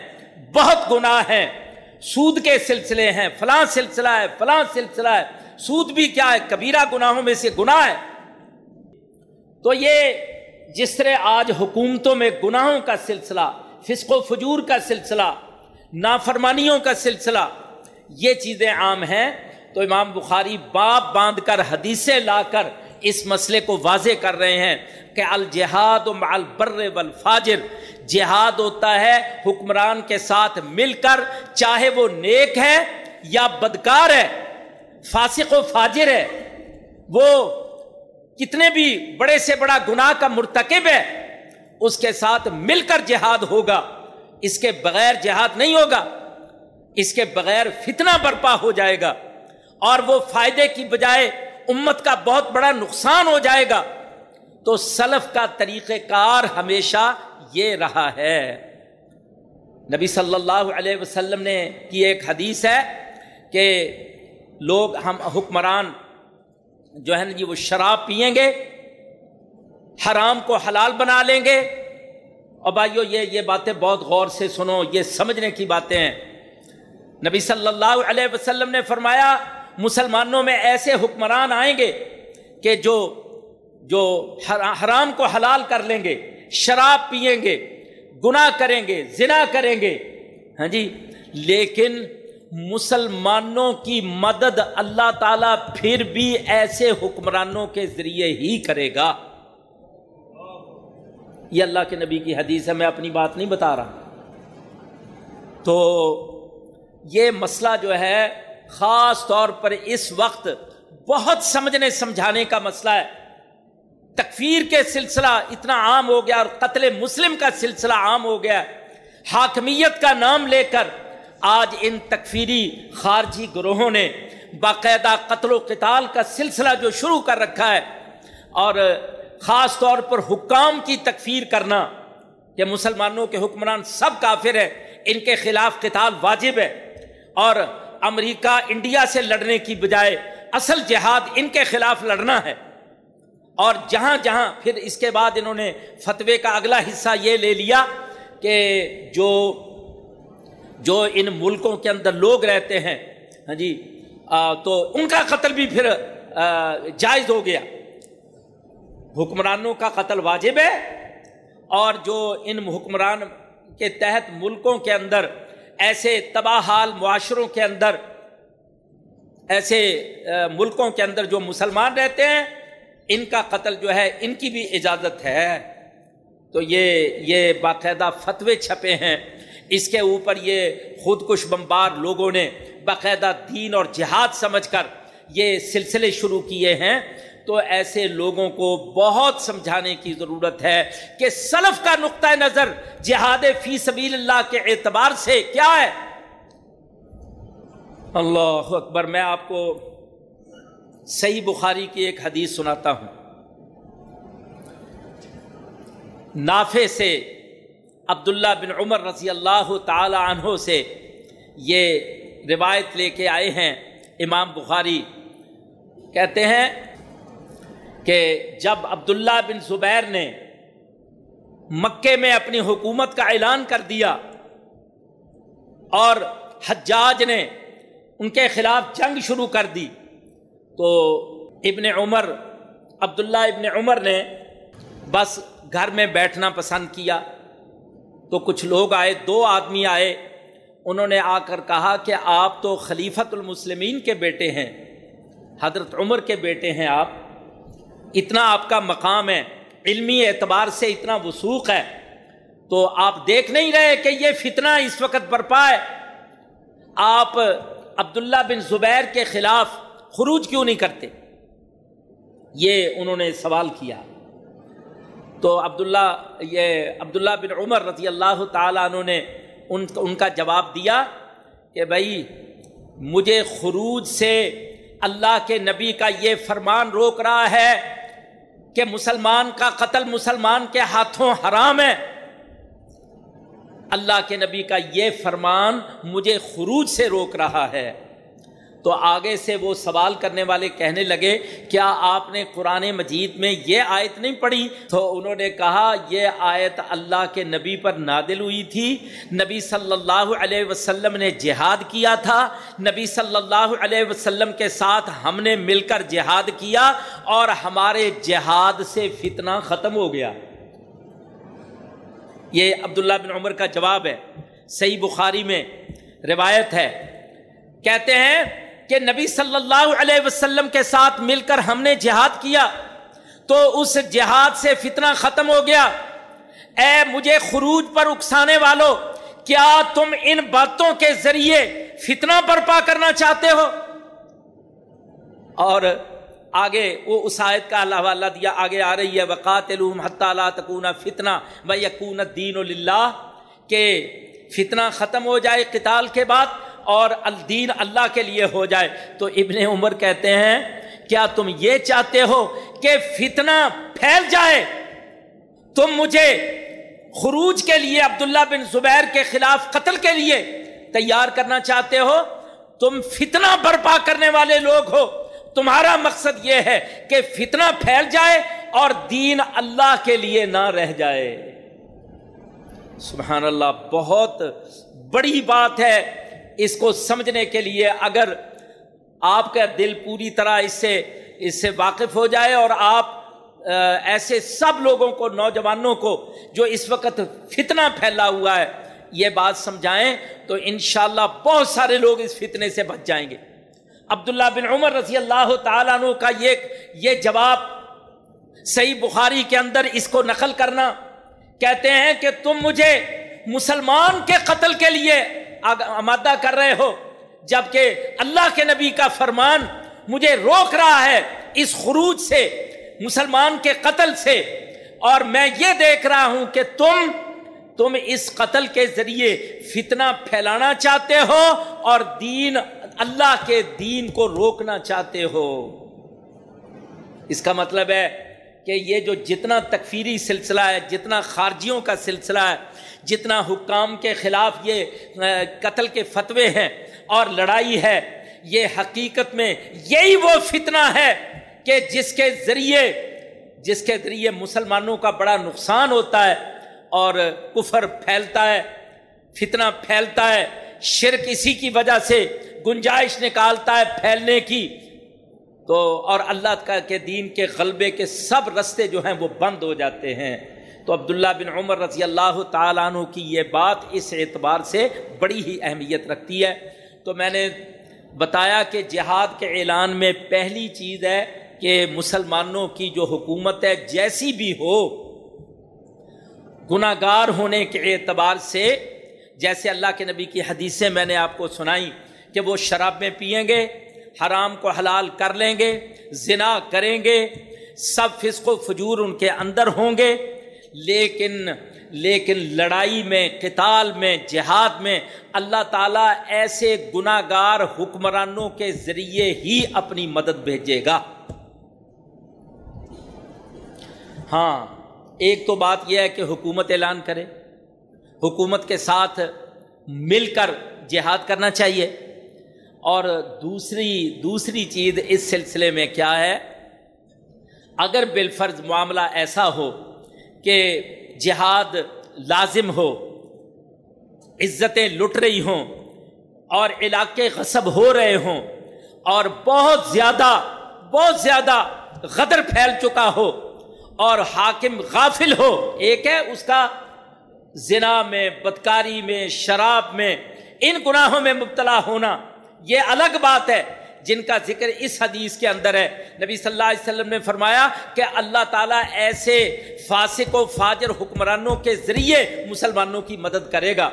بہت گناہ ہیں۔ سود کے سلسلے ہیں۔ فلاں سلسلہ ہے، فلاں سلسلہ ہے۔ سود بھی کیا ہے؟ کبیرہ گناہوں میں سے گناہ ہے۔ تو یہ جس طرح آج حکومتوں میں گناہوں کا سلسلہ، فسق و فجور کا سلسلہ، نافرمانیوں کا سلسلہ، یہ چیزیں عام ہیں۔ تو امام بخاری باپ باندھ کر حدیثیں لا کر اس مسئلے کو واضح کر رہے ہیں کہ الجہاد و البر والفاجر، جہاد ہوتا ہے حکمران کے ساتھ مل کر، چاہے وہ نیک ہے یا بدکار ہے، فاسق و فاجر ہے، وہ کتنے بھی بڑے سے بڑا گناہ کا مرتکب ہے، اس کے ساتھ مل کر جہاد ہوگا۔ اس کے بغیر جہاد نہیں ہوگا، اس کے بغیر فتنہ برپا ہو جائے گا۔ اور وہ فائدے کی بجائے امت کا بہت بڑا نقصان ہو جائے گا۔ تو سلف کا طریقہ کار ہمیشہ یہ رہا ہے۔ نبی صلی اللہ علیہ وسلم نے کی ایک حدیث ہے کہ لوگ ہم حکمران جو ہے نا جی وہ شراب پئیں گے، حرام کو حلال بنا لیں گے۔ اور بھائیو، یہ یہ باتیں بہت غور سے سنو، یہ سمجھنے کی باتیں ہیں۔ نبی صلی اللہ علیہ وسلم نے فرمایا مسلمانوں میں ایسے حکمران آئیں گے کہ جو جو حرام کو حلال کر لیں گے، شراب پئیں گے، گناہ کریں گے، زنا کریں گے۔ ہاں جی لیکن مسلمانوں کی مدد اللہ تعالی پھر بھی ایسے حکمرانوں کے ذریعے ہی کرے گا۔ یہ اللہ کے نبی کی حدیث ہے، میں اپنی بات نہیں بتا رہا۔ تو یہ مسئلہ جو ہے خاص طور پر اس وقت بہت سمجھنے سمجھانے کا مسئلہ ہے۔ تکفیر کے سلسلہ اتنا عام ہو گیا اور قتل مسلم کا سلسلہ عام ہو گیا۔ حاکمیت کا نام لے کر آج ان تکفیری خارجی گروہوں نے باقاعدہ قتل و قتال کا سلسلہ جو شروع کر رکھا ہے اور خاص طور پر حکام کی تکفیر کرنا کہ مسلمانوں کے حکمران سب کافر ہیں، ان کے خلاف قتال واجب ہے۔ اور امریکہ انڈیا سے لڑنے کی بجائے اصل جہاد ان کے خلاف لڑنا ہے۔ اور جہاں جہاں پھر اس کے بعد انہوں نے فتوے کا اگلا حصہ یہ لے لیا کہ جو جو ان ملکوں کے اندر لوگ رہتے ہیں ہاں جی تو ان کا قتل بھی پھر جائز ہو گیا۔ حکمرانوں کا قتل واجب ہے اور جو ان حکمران کے تحت ملکوں کے اندر ایسے تباہ حال معاشروں کے اندر، ایسے ملکوں کے اندر جو مسلمان رہتے ہیں، ان کا قتل جو ہے، ان کی بھی اجازت ہے۔ تو یہ یہ باقاعدہ فتوے چھپے ہیں۔ اس کے اوپر یہ خود کش بمبار لوگوں نے باقاعدہ دین اور جہاد سمجھ کر یہ سلسلے شروع کیے ہیں۔ تو ایسے لوگوں کو بہت سمجھانے کی ضرورت ہے کہ سلف کا نقطۂ نظر جہاد فی سبیل اللہ کے اعتبار سے کیا ہے؟ اللہ اکبر، میں آپ کو صحیح بخاری کی ایک حدیث سناتا ہوں۔ نافے سے عبداللہ بن عمر رضی اللہ تعالی عنہ سے یہ روایت لے کے آئے ہیں۔ امام بخاری کہتے ہیں کہ جب عبداللہ بن زبیر نے مکے میں اپنی حکومت کا اعلان کر دیا اور حجاج نے ان کے خلاف جنگ شروع کر دی، تو ابن عمر، عبداللہ ابن عمر نے بس گھر میں بیٹھنا پسند کیا۔ تو کچھ لوگ آئے، دو آدمی آئے، انہوں نے آ کر کہا کہ آپ تو خلیفت المسلمین کے بیٹے ہیں، حضرت عمر کے بیٹے ہیں آپ۔ اتنا آپ کا مقام ہے، علمی اعتبار سے اتنا وسوخ ہے۔ تو آپ دیکھ نہیں رہے کہ یہ فتنہ اس وقت برپا ہے۔ آپ عبداللہ بن زبیر کے خلاف خروج کیوں نہیں کرتے؟ یہ انہوں نے سوال کیا۔ تو عبداللہ، یہ عبداللہ بن عمر رضی اللہ تعالیٰ عنہ نے ان ان کا جواب دیا کہ بھائی، مجھے خروج سے اللہ کے نبی کا یہ فرمان روک رہا ہے کہ مسلمان کا قتل مسلمان کے ہاتھوں حرام ہے۔ اللہ کے نبی کا یہ فرمان مجھے خروج سے روک رہا ہے۔ تو آگے سے وہ سوال کرنے والے کہنے لگے، کیا آپ نے قرآن مجید میں یہ آیت نہیں پڑھی؟ تو انہوں نے کہا، یہ آیت اللہ کے نبی پر نادل ہوئی تھی۔ نبی صلی اللہ علیہ وسلم نے جہاد کیا تھا۔ نبی صلی اللہ علیہ وسلم کے ساتھ ہم نے مل کر جہاد کیا اور ہمارے جہاد سے فتنہ ختم ہو گیا۔ یہ عبداللہ بن عمر کا جواب ہے۔ صحیح بخاری میں روایت ہے۔ کہتے ہیں کہ نبی صلی اللہ علیہ وسلم کے ساتھ مل کر ہم نے جہاد کیا تو اس جہاد سے فتنہ ختم ہو گیا۔ اے مجھے خروج پر اکسانے والوں کیا تم ان باتوں کے ذریعے فتنہ برپا کرنا چاہتے ہو؟ اور آگے وہ اس آیت کا اللہ والا دیا، آگے آ رہی ہے وقات تکون فتنہ و یقون دین اللہ کہ فتنہ ختم ہو جائے قتال کے بعد۔ اور الدین اللہ کے لیے ہو جائے۔ تو ابن عمر کہتے ہیں، کیا تم یہ چاہتے ہو کہ فتنہ پھیل جائے؟ تم مجھے خروج کے لیے عبداللہ بن زبیر کے خلاف قتل کے لیے تیار کرنا چاہتے ہو؟ تم فتنہ برپا کرنے والے لوگ ہو۔ تمہارا مقصد یہ ہے کہ فتنہ پھیل جائے اور دین اللہ کے لیے نہ رہ جائے۔ سبحان اللہ، بہت بڑی بات ہے۔ اس کو سمجھنے کے لیے اگر آپ کا دل پوری طرح اس سے اس سے واقف ہو جائے اور آپ ایسے سب لوگوں کو، نوجوانوں کو جو اس وقت فتنہ پھیلا ہوا ہے، یہ بات سمجھائیں تو انشاءاللہ بہت سارے لوگ اس فتنے سے بچ جائیں گے۔ عبداللہ بن عمر رضی اللہ تعالیٰ عنہ کا یہ یہ جواب صحیح بخاری کے اندر اس کو نقل کرنا کہتے ہیں کہ تم مجھے مسلمان کے قتل کے لیے آمادہ کر رہے ہو، جبکہ اللہ کے نبی کا فرمان مجھے روک رہا ہے اس خروج سے، مسلمان کے قتل سے۔ اور میں یہ دیکھ رہا ہوں کہ تم تم اس قتل کے ذریعے فتنہ پھیلانا چاہتے ہو اور دین، اللہ کے دین کو روکنا چاہتے ہو۔ اس کا مطلب ہے کہ یہ جو جتنا تکفیری سلسلہ ہے، جتنا خارجیوں کا سلسلہ ہے، جتنا حکام کے خلاف یہ قتل کے فتوے ہیں اور لڑائی ہے، یہ حقیقت میں یہی وہ فتنہ ہے کہ جس کے ذریعے، جس کے ذریعے مسلمانوں کا بڑا نقصان ہوتا ہے اور کفر پھیلتا ہے، فتنہ پھیلتا ہے، شرک اسی کی وجہ سے گنجائش نکالتا ہے پھیلنے کی۔ تو اور اللہ کا کے دین کے غلبے کے سب رستے جو ہیں وہ بند ہو جاتے ہیں۔ تو عبداللہ بن عمر رضی اللہ تعالیٰ عنہ کی یہ بات اس اعتبار سے بڑی ہی اہمیت رکھتی ہے۔ تو میں نے بتایا کہ جہاد کے اعلان میں پہلی چیز ہے کہ مسلمانوں کی جو حکومت ہے جیسی بھی ہو گناہ گار ہونے کے اعتبار سے، جیسے اللہ کے نبی کی حدیثیں میں نے آپ کو سنائی کہ وہ شراب میں پئیں گے حرام کو حلال کر لیں گے، زنا کریں گے، سب فسق و فجور ان کے اندر ہوں گے، لیکن لیکن لڑائی میں، قتال میں، جہاد میں اللہ تعالیٰ ایسے گناہ گار حکمرانوں کے ذریعے ہی اپنی مدد بھیجے گا۔ ہاں ایک تو بات یہ ہے کہ حکومت اعلان کرے۔ حکومت کے ساتھ مل کر جہاد کرنا چاہیے۔ اور دوسری دوسری چیز اس سلسلے میں کیا ہے؟ اگر بالفرض معاملہ ایسا ہو کہ جہاد لازم ہو، عزتیں لٹ رہی ہوں اور علاقے غصب ہو رہے ہوں اور بہت زیادہ بہت زیادہ غدر پھیل چکا ہو اور حاکم غافل ہو، ایک ہے اس کا زنا میں، بدکاری میں، شراب میں، ان گناہوں میں مبتلا ہونا یہ الگ بات ہے جن کا ذکر اس حدیث کے اندر ہے۔ نبی صلی اللہ علیہ وسلم نے فرمایا کہ اللہ تعالیٰ ایسے فاسق و فاجر حکمرانوں کے ذریعے مسلمانوں کی مدد کرے گا۔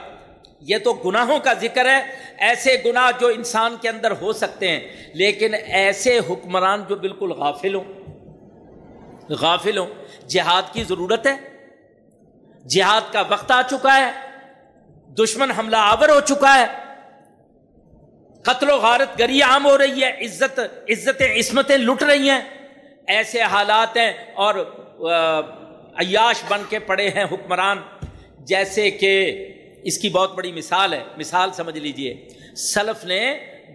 یہ تو گناہوں کا ذکر ہے۔ ایسے گناہ جو انسان کے اندر ہو سکتے ہیں، لیکن ایسے حکمران جو بالکل غافل ہوں۔ غافل ہوں۔ جہاد کی ضرورت ہے۔ جہاد کا وقت آ چکا ہے۔ دشمن حملہ آور ہو چکا ہے۔ قتل و غارت گری عام ہو رہی ہے، عزت عزت عصمتیں لٹ رہی ہیں۔ ایسے حالات ہیں اور عیاش بن کے پڑے ہیں حکمران۔ جیسے کہ اس کی بہت بڑی مثال ہے، مثال سمجھ لیجیے۔ سلف نے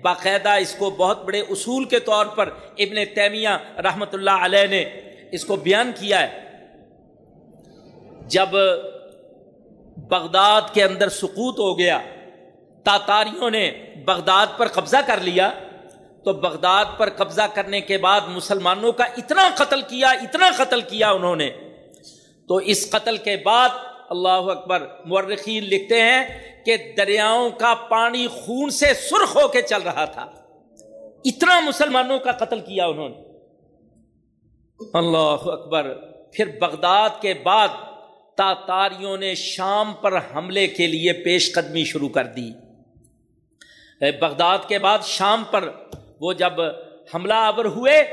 باقاعدہ اس کو بہت بڑے اصول کے طور پر ابن تیمیہ رحمۃ اللہ علیہ نے اس کو بیان کیا ہے۔ جب بغداد کے اندر سکوت ہو گیا تاتاریوں نے بغداد پر قبضہ کر لیا، تو بغداد پر قبضہ کرنے کے بعد مسلمانوں کا اتنا قتل کیا، اتنا قتل کیا انہوں نے۔ تو اس قتل کے بعد اللہ اکبر مورخین لکھتے ہیں کہ دریاؤں کا پانی خون سے سرخ ہو کے چل رہا تھا۔ اتنا مسلمانوں کا قتل کیا انہوں نے۔ اللہ اکبر، پھر بغداد کے بعد تاتاریوں نے شام پر حملے کے لیے پیش قدمی شروع کر دی۔ بغداد کے بعد شام پر وہ جب حملہ آور ہوئے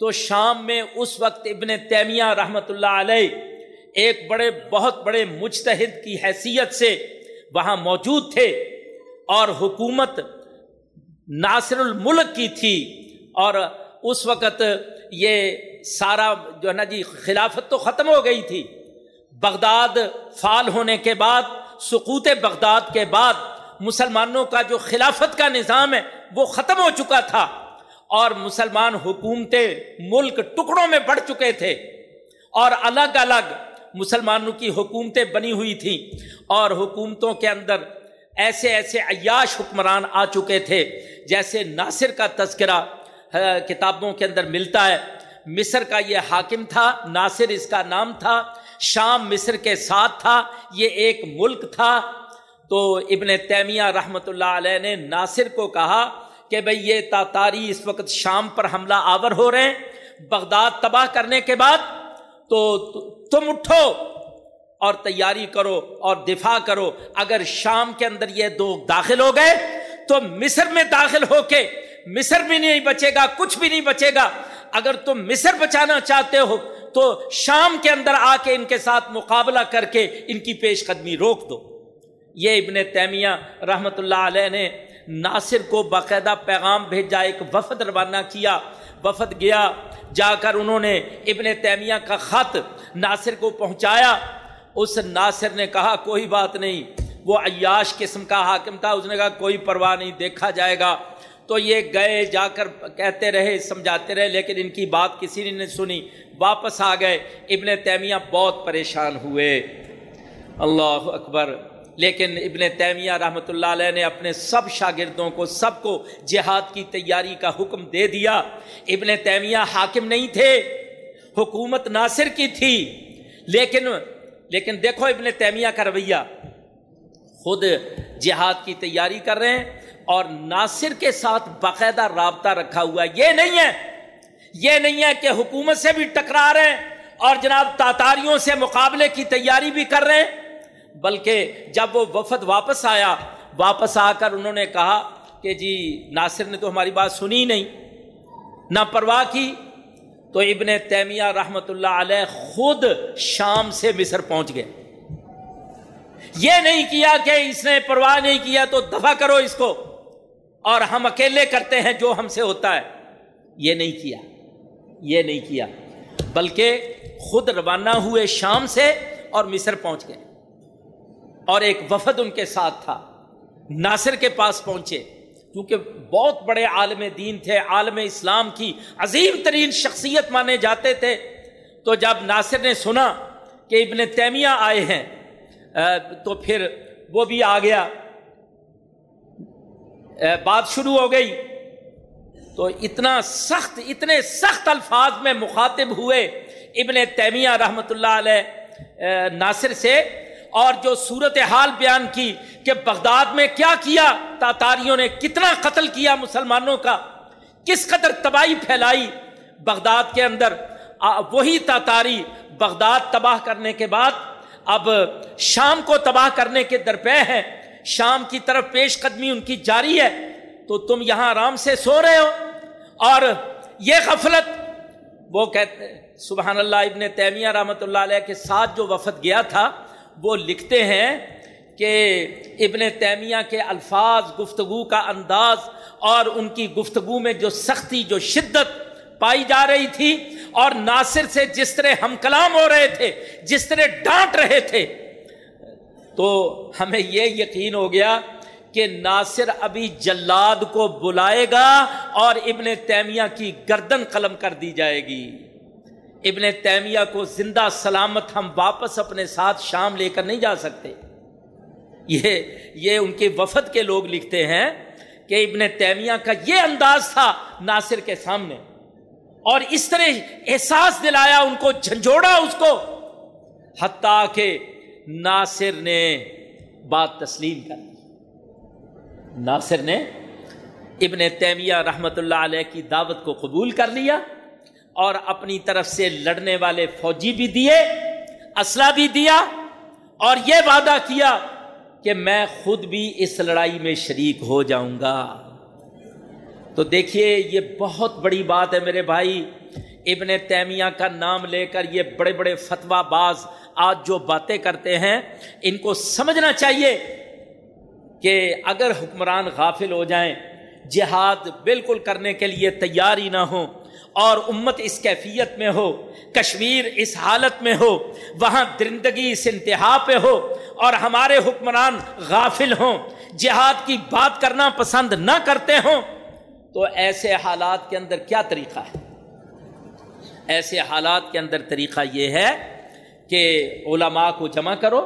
تو شام میں اس وقت ابن تیمیہ رحمۃ اللہ علیہ ایک بڑے، بہت بڑے مجتہد کی حیثیت سے وہاں موجود تھے اور حکومت ناصر الملک کی تھی اور اس وقت یہ سارا جو ہے نا جی خلافت تو ختم ہو گئی تھی۔ بغداد فعال ہونے کے بعد، سقوط بغداد کے بعد مسلمانوں کا جو خلافت کا نظام ہے وہ ختم ہو چکا تھا اور مسلمان حکومتیں ملک ٹکڑوں میں بڑھ چکے تھے اور الگ الگ مسلمانوں کی حکومتیں بنی ہوئی تھیں اور حکومتوں کے اندر ایسے ایسے عیاش حکمران آ چکے تھے جیسے ناصر کا تذکرہ کتابوں کے اندر ملتا ہے۔ مصر کا یہ حاکم تھا، ناصر اس کا نام تھا۔ شام مصر کے ساتھ تھا، یہ ایک ملک تھا۔ تو ابن تیمیہ رحمۃ اللہ علیہ نے ناصر کو کہا کہ بھئی یہ تاتاری اس وقت شام پر حملہ آور ہو رہے ہیں، بغداد تباہ کرنے کے بعد تو تم اٹھو اور تیاری کرو اور دفاع کرو۔ اگر شام کے اندر یہ دو داخل ہو گئے تو مصر میں داخل ہو کے مصر بھی نہیں بچے گا، کچھ بھی نہیں بچے گا۔ اگر تم مصر بچانا چاہتے ہو تو شام کے اندر آ کے ان کے ساتھ مقابلہ کر کے ان کی پیش قدمی روک دو۔ یہ ابن تیمیہ رحمت اللہ علیہ نے ناصر کو باقاعدہ پیغام بھیجا، ایک وفد روانہ کیا، وفد گیا، جا کر انہوں نے ابن تیمیہ کا خط ناصر کو پہنچایا۔ اس ناصر نے کہا، کوئی بات نہیں، وہ عیاش قسم کا حاکم تھا، اس نے کہا، کوئی پرواہ نہیں، دیکھا جائے گا۔ تو یہ گئے، جا کر کہتے رہے، سمجھاتے رہے، لیکن ان کی بات کسی نے نہیں سنی۔ واپس آ گئے، ابن تیمیہ بہت پریشان ہوئے۔ اللہ اکبر۔ لیکن ابن تیمیہ رحمۃ اللہ علیہ نے اپنے سب شاگردوں کو، سب کو جہاد کی تیاری کا حکم دے دیا۔ ابن تیمیہ حاکم نہیں تھے، حکومت ناصر کی تھی۔ لیکن لیکن دیکھو ابن تیمیہ کا رویہ۔ خود جہاد کی تیاری کر رہے ہیں اور ناصر کے ساتھ باقاعدہ رابطہ رکھا ہوا ہے۔ یہ نہیں ہے، یہ نہیں ہے کہ حکومت سے بھی ٹکرا رہے ہیں اور جناب تاتاریوں سے مقابلے کی تیاری بھی کر رہے ہیں۔ بلکہ جب وہ وفد واپس آیا، واپس آ کر انہوں نے کہا کہ جی ناصر نے تو ہماری بات سنی نہیں، نہ پرواہ کی۔ تو ابن تیمیہ رحمت اللہ علیہ خود شام سے مصر پہنچ گئے۔ یہ نہیں کیا کہ اس نے پرواہ نہیں کیا تو دفاع کرو اس کو۔ اور ہم اکیلے کرتے ہیں جو ہم سے ہوتا ہے۔ یہ نہیں کیا، یہ نہیں کیا۔ بلکہ خود روانہ ہوئے شام سے اور مصر پہنچ گئے۔ اور ایک وفد ان کے ساتھ تھا۔ ناصر کے پاس پہنچے۔ کیونکہ بہت بڑے عالم دین تھے، عالم اسلام کی عظیم ترین شخصیت مانے جاتے تھے۔ تو جب ناصر نے سنا کہ ابن تیمیہ آئے ہیں تو پھر وہ بھی آ گیا۔ بات شروع ہو گئی۔ تو اتنا سخت، اتنے سخت الفاظ میں مخاطب ہوئے ابن تیمیہ رحمۃ اللہ علیہ ناصر سے۔ اور جو صورت حال بیان کی کہ بغداد میں کیا کیا، تاتاریوں نے کتنا قتل کیا مسلمانوں کا، کس قدر تباہی پھیلائی۔ بغداد کے اندر وہی تاتاری بغداد تباہ کرنے کے بعد، اب شام کو تباہ کرنے کے درپے ہیں۔ شام کی طرف پیش قدمی ان کی جاری ہے۔ تو تم یہاں آرام سے سو رہے ہو۔ اور یہ غفلت، وہ کہتے، سبحان اللہ ابن تیمیہ رحمۃ اللہ علیہ کے ساتھ جو وفد گیا تھا وہ لکھتے ہیں کہ ابن تیمیہ کے الفاظ گفتگو کا انداز اور ان کی گفتگو میں جو سختی، جو شدت پائی جا رہی تھی اور ناصر سے جس طرح ہم کلام ہو رہے تھے، جس طرح ڈانٹ رہے تھے، تو ہمیں یہ یقین ہو گیا کہ ناصر ابھی جلاد کو بلائے گا اور ابن تیمیہ کی گردن قلم کر دی جائے گی۔ ابن تیمیہ کو زندہ سلامت ہم واپس اپنے ساتھ شام لے کر نہیں جا سکتے۔ یہ یہ ان کے وفد کے لوگ لکھتے ہیں کہ ابن تیمیہ کا یہ انداز تھا ناصر کے سامنے۔ اور اس طرح احساس دلایا ان کو، جھنجھوڑا اس کو۔ حتیٰ کہ ناصر نے بات تسلیم کر دی۔ ناصر نے ابن تیمیہ رحمت اللہ علیہ کی دعوت کو قبول کر لیا۔ اور اپنی طرف سے لڑنے والے فوجی بھی دیے، اسلحہ بھی دیا اور یہ وعدہ کیا کہ میں خود بھی اس لڑائی میں شریک ہو جاؤں گا۔ تو دیکھیے، یہ بہت بڑی بات ہے میرے بھائی۔ ابن تیمیہ کا نام لے کر یہ بڑے بڑے فتویٰ باز آج جو باتیں کرتے ہیں، ان کو سمجھنا چاہیے کہ اگر حکمران غافل ہو جائیں، جہاد بالکل کرنے کے لیے تیار ہی نہ ہو اور امت اس کیفیت میں ہو، کشمیر اس حالت میں ہو، وہاں درندگی اس انتہا پہ ہو اور ہمارے حکمران غافل ہوں، جہاد کی بات کرنا پسند نہ کرتے ہوں، تو ایسے حالات کے اندر کیا طریقہ ہے؟ ایسے حالات کے اندر طریقہ یہ ہے کہ علماء کو جمع کرو،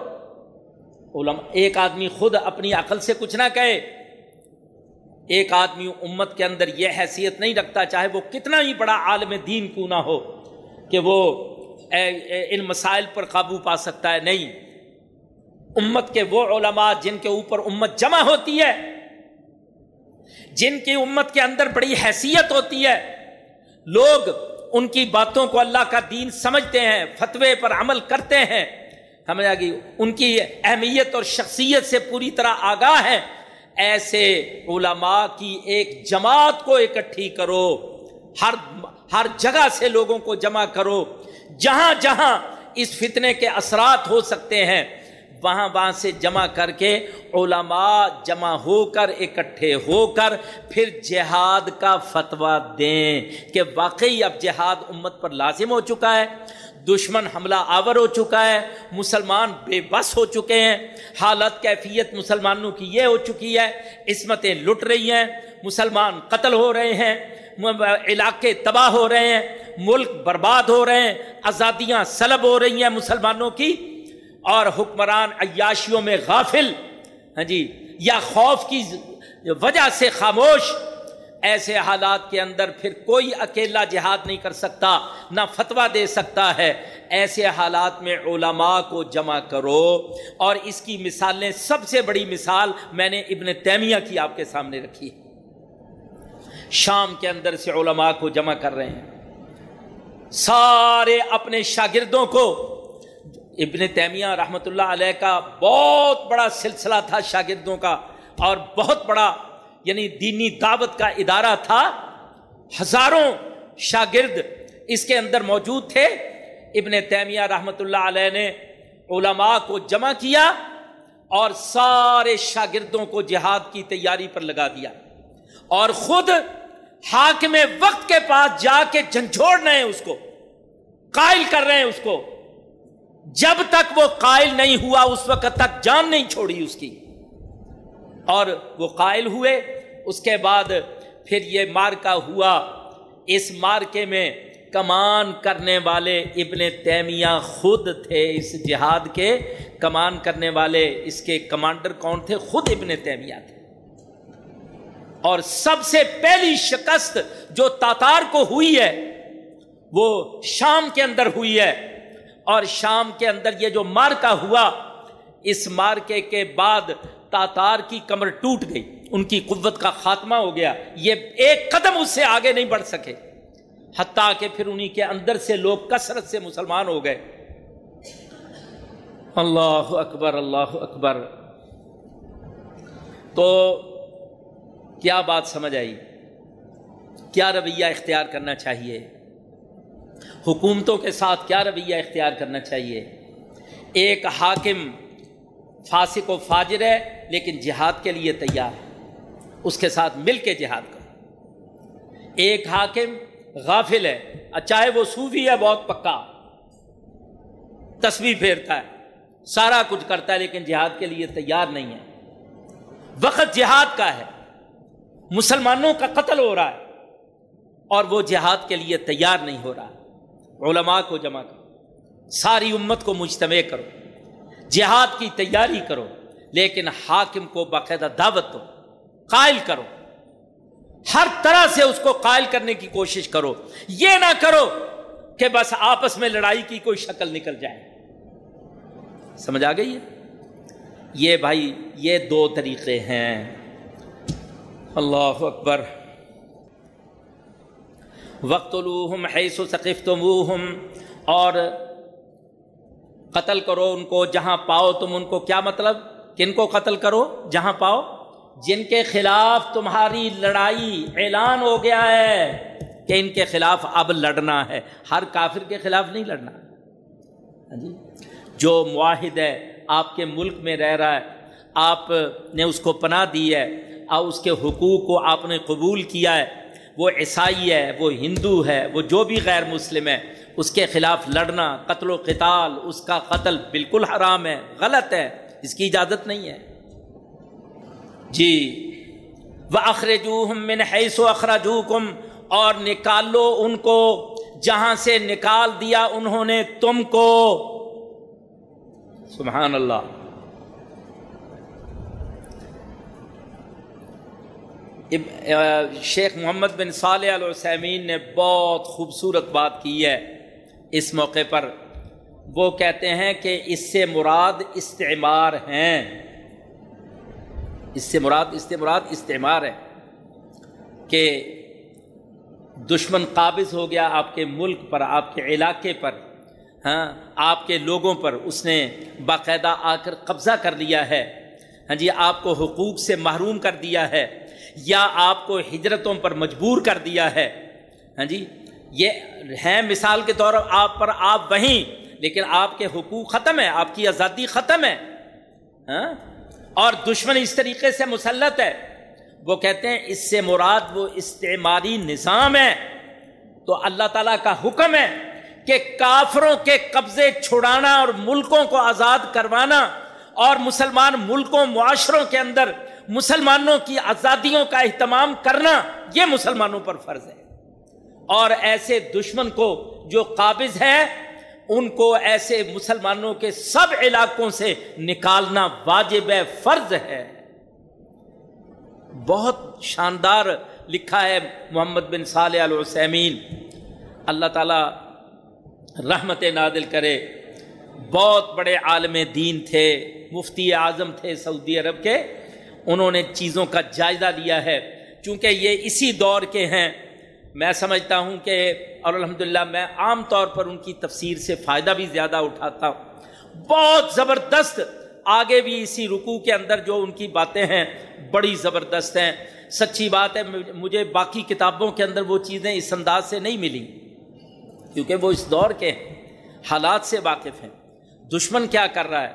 علماء، ایک آدمی خود اپنی عقل سے کچھ نہ کہے ایک آدمی امت کے اندر یہ حیثیت نہیں رکھتا چاہے وہ کتنا ہی بڑا عالم دین کیوں نہ ہو کہ وہ ان مسائل پر قابو پا سکتا ہے۔ نہیں۔ امت کے وہ علماء جن کے اوپر امت جمع ہوتی ہے، جن کی امت کے اندر بڑی حیثیت ہوتی ہے، لوگ ان کی باتوں کو اللہ کا دین سمجھتے ہیں، فتوے پر عمل کرتے ہیں۔ ہمیں آگے ان کی اہمیت اور شخصیت سے پوری طرح آگاہ ہے ایسے علماء کی ایک جماعت کو اکٹھی کرو۔ ہر ہر جگہ سے لوگوں کو جمع کرو۔ جہاں جہاں اس فتنے کے اثرات ہو سکتے ہیں، وہاں وہاں سے جمع کر کے علماء جمع ہو کر اکٹھے ہو کر پھر جہاد کا فتویٰ دیں کہ واقعی اب جہاد امت پر لازم ہو چکا ہے۔ دشمن حملہ آور ہو چکا ہے، مسلمان بے بس ہو چکے ہیں۔ حالت کیفیت مسلمانوں کی یہ ہو چکی ہے، عصمتیں لٹ رہی ہیں۔ مسلمان قتل ہو رہے ہیں، علاقے تباہ ہو رہے ہیں، ملک برباد ہو رہے ہیں۔ آزادیاں سلب ہو رہی ہیں مسلمانوں کی۔ اور حکمران عیاشیوں میں غافل۔ ہاں جی یا خوف کی وجہ سے خاموش۔ ایسے حالات کے اندر پھر کوئی اکیلا جہاد نہیں کر سکتا، نہ فتویٰ دے سکتا ہے۔ ایسے حالات میں علماء کو جمع کرو۔ اور اس کی مثالیں سب سے بڑی مثال میں نے ابن تیمیہ کی آپ کے سامنے رکھی ہے۔ شام کے اندر سے علماء کو جمع کر رہے ہیں۔ سارے اپنے شاگردوں کو، ابن تیمیہ رحمۃ اللہ علیہ کا بہت بڑا سلسلہ تھا شاگردوں کا، اور بہت بڑا یعنی دینی دعوت کا ادارہ تھا، ہزاروں شاگرد اس کے اندر موجود تھے۔ ابن تیمیہ رحمۃ اللہ علیہ نے علماء کو جمع کیا اور سارے شاگردوں کو جہاد کی تیاری پر لگا دیا۔ اور خود حاکم وقت کے پاس جا کے جھنجھوڑ رہے ہیں اس کو، قائل کر رہے ہیں اس کو۔ جب تک وہ قائل نہیں ہوا، اس وقت تک جان نہیں چھوڑی اس کی۔ اور وہ قائل ہوئے۔ اس کے بعد پھر یہ مارکا ہوا۔ اس مارکے میں کمان کرنے والے ابن تیمیہ خود تھے اس جہاد کے۔ کمان کرنے والے اس کے کمانڈر کون تھے؟ خود ابن تیمیہ تھے۔ اور سب سے پہلی شکست جو تاتار کو ہوئی ہے، وہ شام کے اندر ہوئی ہے۔ اور شام کے اندر یہ جو مارکا ہوا اس مارکے کے بعد تاتار کی کمر ٹوٹ گئی۔ ان کی قوت کا خاتمہ ہو گیا۔ یہ ایک قدم اس سے آگے نہیں بڑھ سکے۔ حتیٰ کہ پھر انہی کے اندر سے لوگ کثرت سے مسلمان ہو گئے۔ اللہ اکبر اللہ اکبر۔ تو کیا بات سمجھ آئی؟ کیا رویہ اختیار کرنا چاہیے؟ حکومتوں کے ساتھ کیا رویہ اختیار کرنا چاہیے؟ ایک حاکم فاسق و فاجر ہے، لیکن جہاد کے لیے تیار ہے۔ اس کے ساتھ مل کے جہاد کر ایک حاکم غافل ہے چاہے وہ صوفی ہے، بہت پکا۔ تصویر پھیرتا ہے، سارا کچھ کرتا ہے، لیکن جہاد کے لیے تیار نہیں ہے۔ وقت جہاد کا ہے، مسلمانوں کا قتل ہو رہا ہے، اور وہ جہاد کے لیے تیار نہیں ہو رہا۔ علماء کو جمع کرو، ساری امت کو مجتمع کرو۔ جہاد کی تیاری کرو، لیکن حاکم کو باقاعدہ دعوت دو، قائل کرو۔ ہر طرح سے اس کو قائل کرنے کی کوشش کرو۔ یہ نہ کرو کہ بس آپس میں لڑائی کی کوئی شکل نکل جائے۔ سمجھ آ گئی ہے؟ یہ بھائی، یہ دو طریقے ہیں۔ اللہ اکبر۔ وقت الوحم حیث و ثقیف اور قتل کرو ان کو، جہاں پاؤ تم ان کو، کیا مطلب؟ کن کو قتل کرو؟ جہاں پاؤ؟ جن کے خلاف تمہاری لڑائی اعلان ہو گیا ہے کہ ان کے خلاف اب لڑنا ہے۔ ہر کافر کے خلاف نہیں لڑنا۔ ہاں جی؟ جو معاہد ہے، آپ کے ملک میں رہ رہا ہے۔ آپ نے اس کو پناہ دی ہے۔ اور اس کے حقوق کو آپ نے قبول کیا ہے۔ وہ عیسائی ہے، وہ ہندو ہے، وہ جو بھی غیر مسلم ہے۔ اس کے خلاف لڑنا، قتل و قتال، اس کا قتل بالکل حرام ہے، غلط ہے، اس کی اجازت نہیں ہے۔ جی۔ وہ اخرجو من حیث و اخراجو اور نکال لو ان کو جہاں سے نکال دیا انہوں نے تم کو۔ سبحان اللہ۔ شیخ محمد بن صالح علیہ نے بہت خوبصورت بات کی ہے۔ اس موقع پر وہ کہتے ہیں کہ اس سے مراد استعمار ہیں۔ اس سے مراد اس سے مراد استعمار ہے کہ دشمن قابض ہو گیا آپ کے ملک پر، آپ کے علاقے پر ہاں آپ کے لوگوں پر۔ اس نے باقاعدہ آ کر قبضہ کر لیا ہے۔ ہاں جی آپ کو حقوق سے محروم کر دیا ہے یا آپ کو ہجرتوں پر مجبور کر دیا ہے۔ ہاں جی یہ ہیں مثال کے طور آپ پر آپ وہیں، لیکن آپ کے حقوق ختم ہے آپ کی آزادی ختم ہے ہاں؟ اور دشمن اس طریقے سے مسلط ہے۔ وہ کہتے ہیں اس سے مراد وہ استعماری نظام ہے۔ تو اللہ تعالیٰ کا حکم ہے کہ کافروں کے قبضے چھڑانا اور ملکوں کو آزاد کروانا اور مسلمان ملکوں، معاشروں کے اندر مسلمانوں کی آزادیوں کا اہتمام کرنا، یہ مسلمانوں پر فرض ہے۔ اور ایسے دشمن کو جو قابض ہے ان کو ایسے مسلمانوں کے سب علاقوں سے نکالنا واجب ہے فرض ہے۔ بہت شاندار لکھا ہے محمد بن صالح السمین اللہ تعالی رحمت نادل کرے۔ بہت بڑے عالم دین تھے، مفتی اعظم تھے سعودی عرب کے۔ انہوں نے چیزوں کا جائزہ لیا ہے۔ چونکہ یہ اسی دور کے ہیں میں سمجھتا ہوں کہ اور الحمدللہ میں عام طور پر ان کی تفسیر سے فائدہ بھی زیادہ اٹھاتا ہوں۔ بہت زبردست آگے بھی اسی رکوع کے اندر جو ان کی باتیں ہیں، بڑی زبردست ہیں۔ سچی بات ہے، مجھے باقی کتابوں کے اندر وہ چیزیں اس انداز سے نہیں ملیں۔ کیونکہ وہ اس دور کے ہیں حالات سے واقف ہیں۔ دشمن کیا کر رہا ہے؟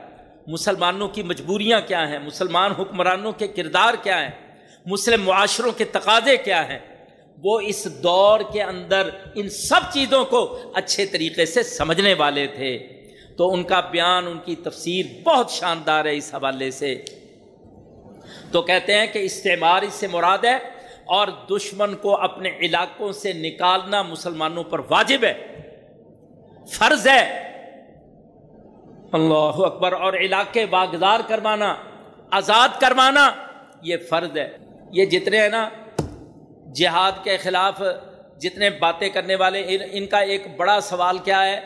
مسلمانوں کی مجبوریاں کیا ہیں؟ مسلمان حکمرانوں کے کردار کیا ہیں؟ مسلم معاشروں کے تقاضے کیا ہیں؟ وہ اس دور کے اندر ان سب چیزوں کو اچھے طریقے سے سمجھنے والے تھے۔ تو ان کا بیان، ان کی تفسیر بہت شاندار ہے اس حوالے سے۔ تو کہتے ہیں کہ استعمار اس سے مراد ہے اور دشمن کو اپنے علاقوں سے نکالنا مسلمانوں پر واجب ہے۔ فرض ہے۔ اللہ اکبر، اور علاقے باغدار کروانا، آزاد کروانا، یہ فرض ہے۔ یہ جتنے ہیں نا جہاد کے خلاف جتنے باتیں کرنے والے، ان کا ایک بڑا سوال کیا ہے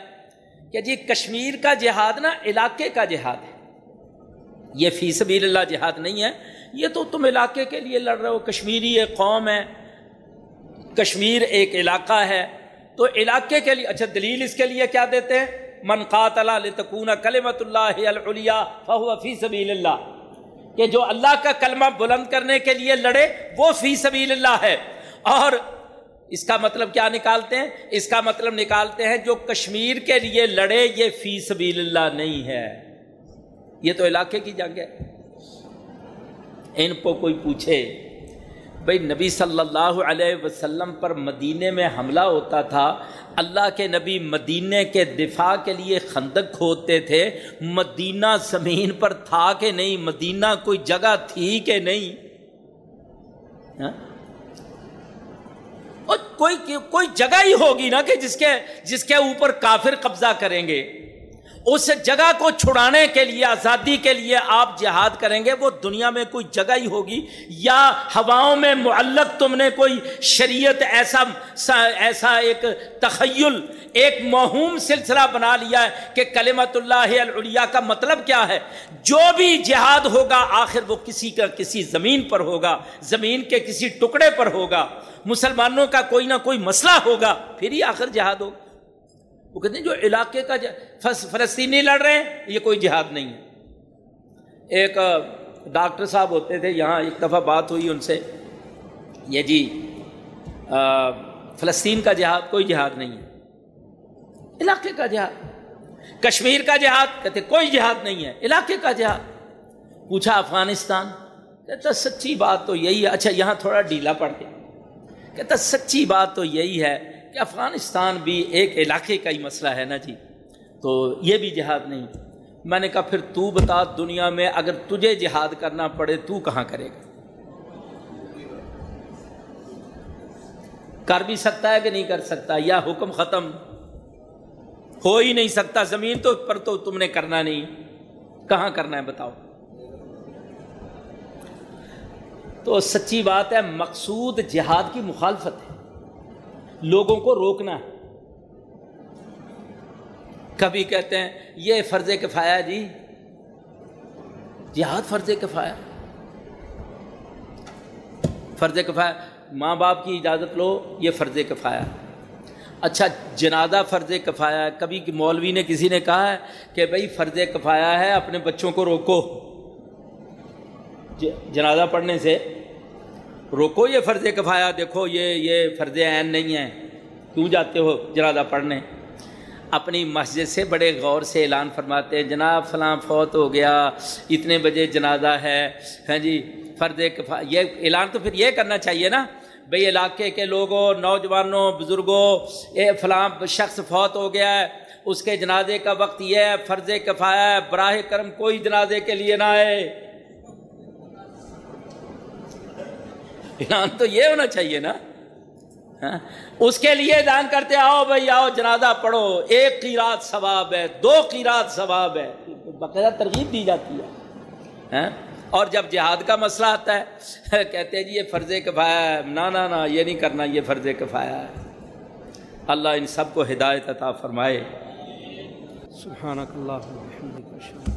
کہ جی کشمیر کا جہاد نا علاقے کا جہاد ہے۔ یہ فی سبیل اللہ جہاد نہیں ہے۔ یہ تو تم علاقے کے لیے لڑ رہے ہو، کشمیری ایک قوم ہے، کشمیر ایک علاقہ ہے۔ تو علاقے کے لیے اچھا دلیل اس کے لیے کیا دیتے ہیں؟ من قاتل لتکون کلمت اللہ العلیا فہو فی سبیل اللہ۔ کہ جو اللہ کا کلمہ بلند کرنے کے لیے لڑے، وہ فی سبیل اللہ ہے۔ اور اس کا مطلب کیا نکالتے ہیں؟ اس کا مطلب نکالتے ہیں جو کشمیر کے لیے لڑے، یہ فی سبیل اللہ نہیں ہے۔ یہ تو علاقے کی جنگ ہے۔ ان کو کوئی پوچھے بھائی نبی صلی اللہ علیہ وسلم پر مدینے میں حملہ ہوتا تھا، اللہ کے نبی مدینے کے دفاع کے لیے خندق کھودتے تھے، مدینہ زمین پر تھا کہ نہیں؟ مدینہ کوئی جگہ تھی کہ نہیں؟ ہاں؟ اور کوئی کوئی جگہ ہی ہوگی نا کہ جس کے جس کے اوپر کافر قبضہ کریں گے۔ اس جگہ کو چھڑانے کے لیے، آزادی کے لیے آپ جہاد کریں گے، وہ دنیا میں کوئی جگہ ہی ہوگی۔ یا ہواؤں میں معلق تم نے کوئی شریعت ایسا ایسا ایک تخیل، ایک مہوم سلسلہ بنا لیا ہے کہ کلمت اللہ العلیٰ کا مطلب کیا ہے؟ جو بھی جہاد ہوگا، آخر وہ کسی کا، کسی زمین پر ہوگا، زمین کے کسی ٹکڑے پر ہوگا۔ مسلمانوں کا کوئی نہ کوئی مسئلہ ہوگا، پھر ہی آخر جہاد ہوگا۔ وہ کہتے ہیں جو علاقے کا فلسطینی لڑ رہے ہیں، یہ کوئی جہاد نہیں ہے۔ ایک ڈاکٹر صاحب ہوتے تھے، یہاں ایک دفعہ بات ہوئی ان سے۔ یہ جی فلسطین کا جہاد کوئی جہاد نہیں ہے۔ علاقے کا جہاد۔ کشمیر کا جہاد، کہتے کوئی جہاد نہیں ہے۔ علاقے کا جہاد۔ پوچھا افغانستان، کہتا سچی بات تو یہی ہے۔ اچھا یہاں تھوڑا ڈھیلا پڑ گیا کہتا سچی بات تو یہی ہے کہ افغانستان بھی ایک علاقے کا ہی مسئلہ ہے نا جی؟ تو یہ بھی جہاد نہیں۔ میں نے کہا پھر تو بتا دنیا میں اگر تجھے جہاد کرنا پڑے تو کہاں کرے گا؟ کر بھی سکتا ہے کہ نہیں کر سکتا؟ یا حکم ختم؟ ہو ہی نہیں سکتا۔ زمین تو پر تو تم نے کرنا نہیں۔ کہاں کرنا ہے بتاؤ؟ تو سچی بات ہے، مقصود جہاد کی مخالفت ہے۔ لوگوں کو روکنا ہے۔ کبھی کہتے ہیں، یہ فرض کفایا جی۔ جہاد فرض کفایا فرض کفایا ماں باپ کی اجازت لو، یہ فرض کفایا اچھا جنازہ فرض کفایا کبھی مولوی نے کسی نے کہا ہے کہ بھائی فرض کفایا ہے، اپنے بچوں کو روکو۔ جنازہ پڑھنے سے روکو یہ فرض کفایا دیکھو یہ یہ فرض عین نہیں ہے۔ کیوں جاتے ہو جنازہ پڑھنے؟ اپنی مسجد سے بڑے غور سے اعلان فرماتے ہیں، جناب فلاں فوت ہو گیا، اتنے بجے جنازہ ہے۔ ہاں جی فرد کفا، یہ اعلان تو پھر یہ کرنا چاہیے نا۔ بھئی علاقے کے لوگوں، نوجوانوں، بزرگوں، اے فلاں شخص فوت ہو گیا ہے، اس کے جنازے کا وقت یہ ہے، فرض کفایا ہے براہ کرم کوئی جنازے کے لیے نہ آئے۔ اعلان تو یہ ہونا چاہیے نا۔ ہاں۔ اس کے لیے اعلان کرتے آؤ بھائی، آؤ، جنازہ پڑھو۔ ایک کی رات ثواب ہے، دو کی رات ثواب ہے۔ باقاعدہ ترغیب دی جاتی ہے۔ ہاں۔ اور جب جہاد کا مسئلہ آتا ہے، کہتے ہیں جی یہ فرض کفایا ہے۔ نہ نہ یہ نہیں کرنا، یہ فرض کفایا ہے۔ اللہ ان سب کو ہدایت عطا فرمائے۔ سبحانک اللہ